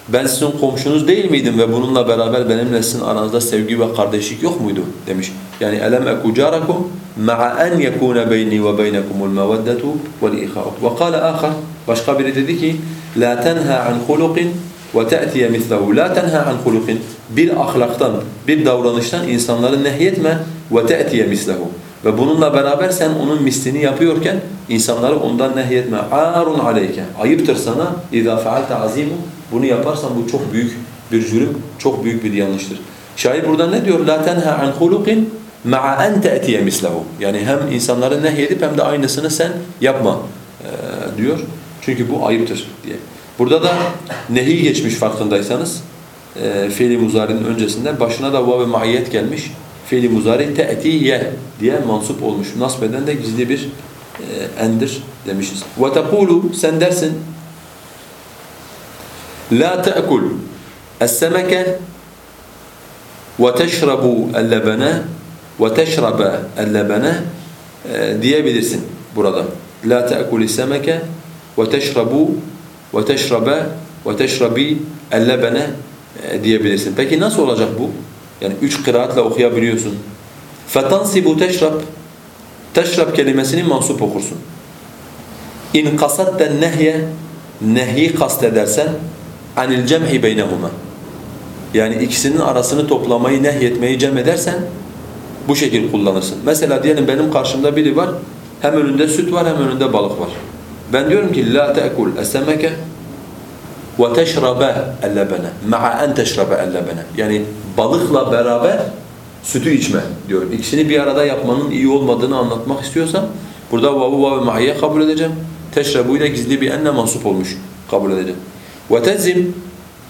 ben sizin komşunuz değil miydim ve bununla beraber benimle sizin aranızda sevgi ve kardeşlik yok muydu demiş. Yani elem eku carakum ma'a en yekuna beyni ve beynekumul meveddetu vel iha'u. Ve kâle âkhar başka biri dedi ki la tenha an hulukin ve te'tiye mislehu. La tenha an hulukin bir ahlaktan, bir davranıştan insanları nehyetme ve te'tiye mislehu. Ve bununla beraber sen onun mislini yapıyorken insanları ondan nehyetme. Arun aleyke. Ayıptır sana. İzâ fealte azimu. Bunu yaparsan bu çok büyük bir cürüm, çok büyük bir yanlıştır. Şair burada ne diyor? La tenha an hulukin ma'a en te'tiye mislehu. Yani hem insanları nehyedip hem de aynısını sen yapma e, diyor. Çünkü bu ayıptır diye. Burada da nehi geçmiş farkındaysanız e, fiili muzari'nin öncesinde başına da vav ve maiyet gelmiş. Fiili muzari te'tiye diye mansup olmuş. Nasbeden de gizli bir e, endir demişiz. Ve sen dersin La te'kul es-semeke ve teşrabu el-lebene ve teşrabe el-lebene e, diyebilirsin burada. La te'kul es-semeke ve teşrabu ve teşrabe ve teşrabi el-lebene e, diyebilirsin. Peki nasıl olacak bu? Yani üç kıraatle okuyabiliyorsun. فَتَنْسِبُ teşrab Teşrab kelimesini mansup okursun. İn kasatten nehye Nehyi kastedersen anil cem'i beynehuma. Yani ikisinin arasını toplamayı, nehyetmeyi cem edersen bu şekil kullanırsın. Mesela diyelim benim karşımda biri var, hem önünde süt var hem önünde balık var. Ben diyorum ki la te'kul es-semeke ve teşrabe el-lebene ma'a en teşrabe el-lebene. Yani balıkla beraber sütü içme diyorum. İkisini bir arada yapmanın iyi olmadığını anlatmak istiyorsam burada vavu vavu ma'iye kabul edeceğim. Teşrabu ile gizli bir enne mansup olmuş kabul edeceğim. Tezim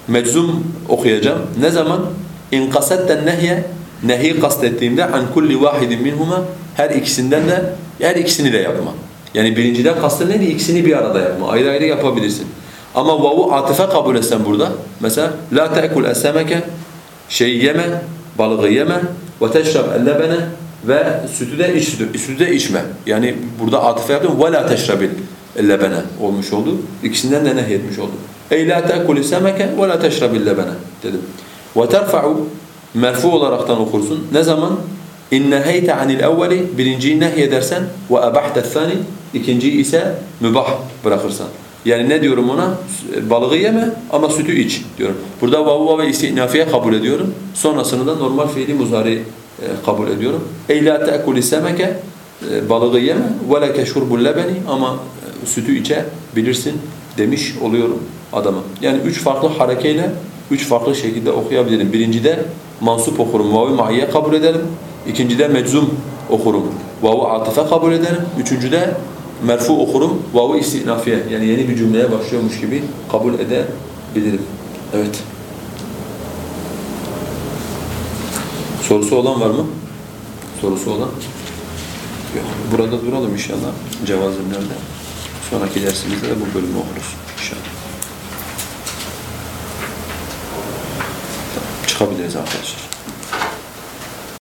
meczum okuyacağım. Ne zaman? İn kasetten nehye nehi kastettiğimde an kulli vahidin minhuma her ikisinden de her ikisini de yapma. Yani birinciden kastın neydi? İkisini bir arada yapma. Ayrı ayrı yapabilirsin. Ama vavu atife kabul etsen burada mesela la te'kul es-semeke şey yeme, balığı yeme ve teşrab el-lebene ve sütü de iç, sütü, de içme. Yani burada atife yaptım ve la teşrabil lebene olmuş oldu. İkisinden de nehyetmiş oldu. Ey la te'kul semeke ve la teşrabil lebene dedim. Ve terfa'u merfu olaraktan okursun. Ne zaman? İn neheyte anil evveli birinciyi nehyedersen ve ebahte thani ikinciyi ise mübah bırakırsan. Yani ne diyorum ona? Balığı yeme ama sütü iç diyorum. Burada vavu ve istinafiye kabul ediyorum. Sonrasını da normal fiili muzari e, kabul ediyorum. Ey la te'kul semeke e, balığı yeme ve la keşurbul lebeni ama e, sütü içe bilirsin demiş oluyorum adama. Yani üç farklı harekeyle üç farklı şekilde okuyabilirim. Birincide mansup okurum, vav-ı ma'iyye kabul ederim. İkincide meczum okurum, vav-ı atife kabul ederim. Üçüncüde merfu okurum, vav-ı istinafiye yani yeni bir cümleye başlıyormuş gibi kabul edebilirim. Evet. Sorusu olan var mı? Sorusu olan? Yok. Burada duralım inşallah cevazimlerde. Sonraki dersimizde de bu bölümü okuruz inşallah. Çıkabiliriz arkadaşlar.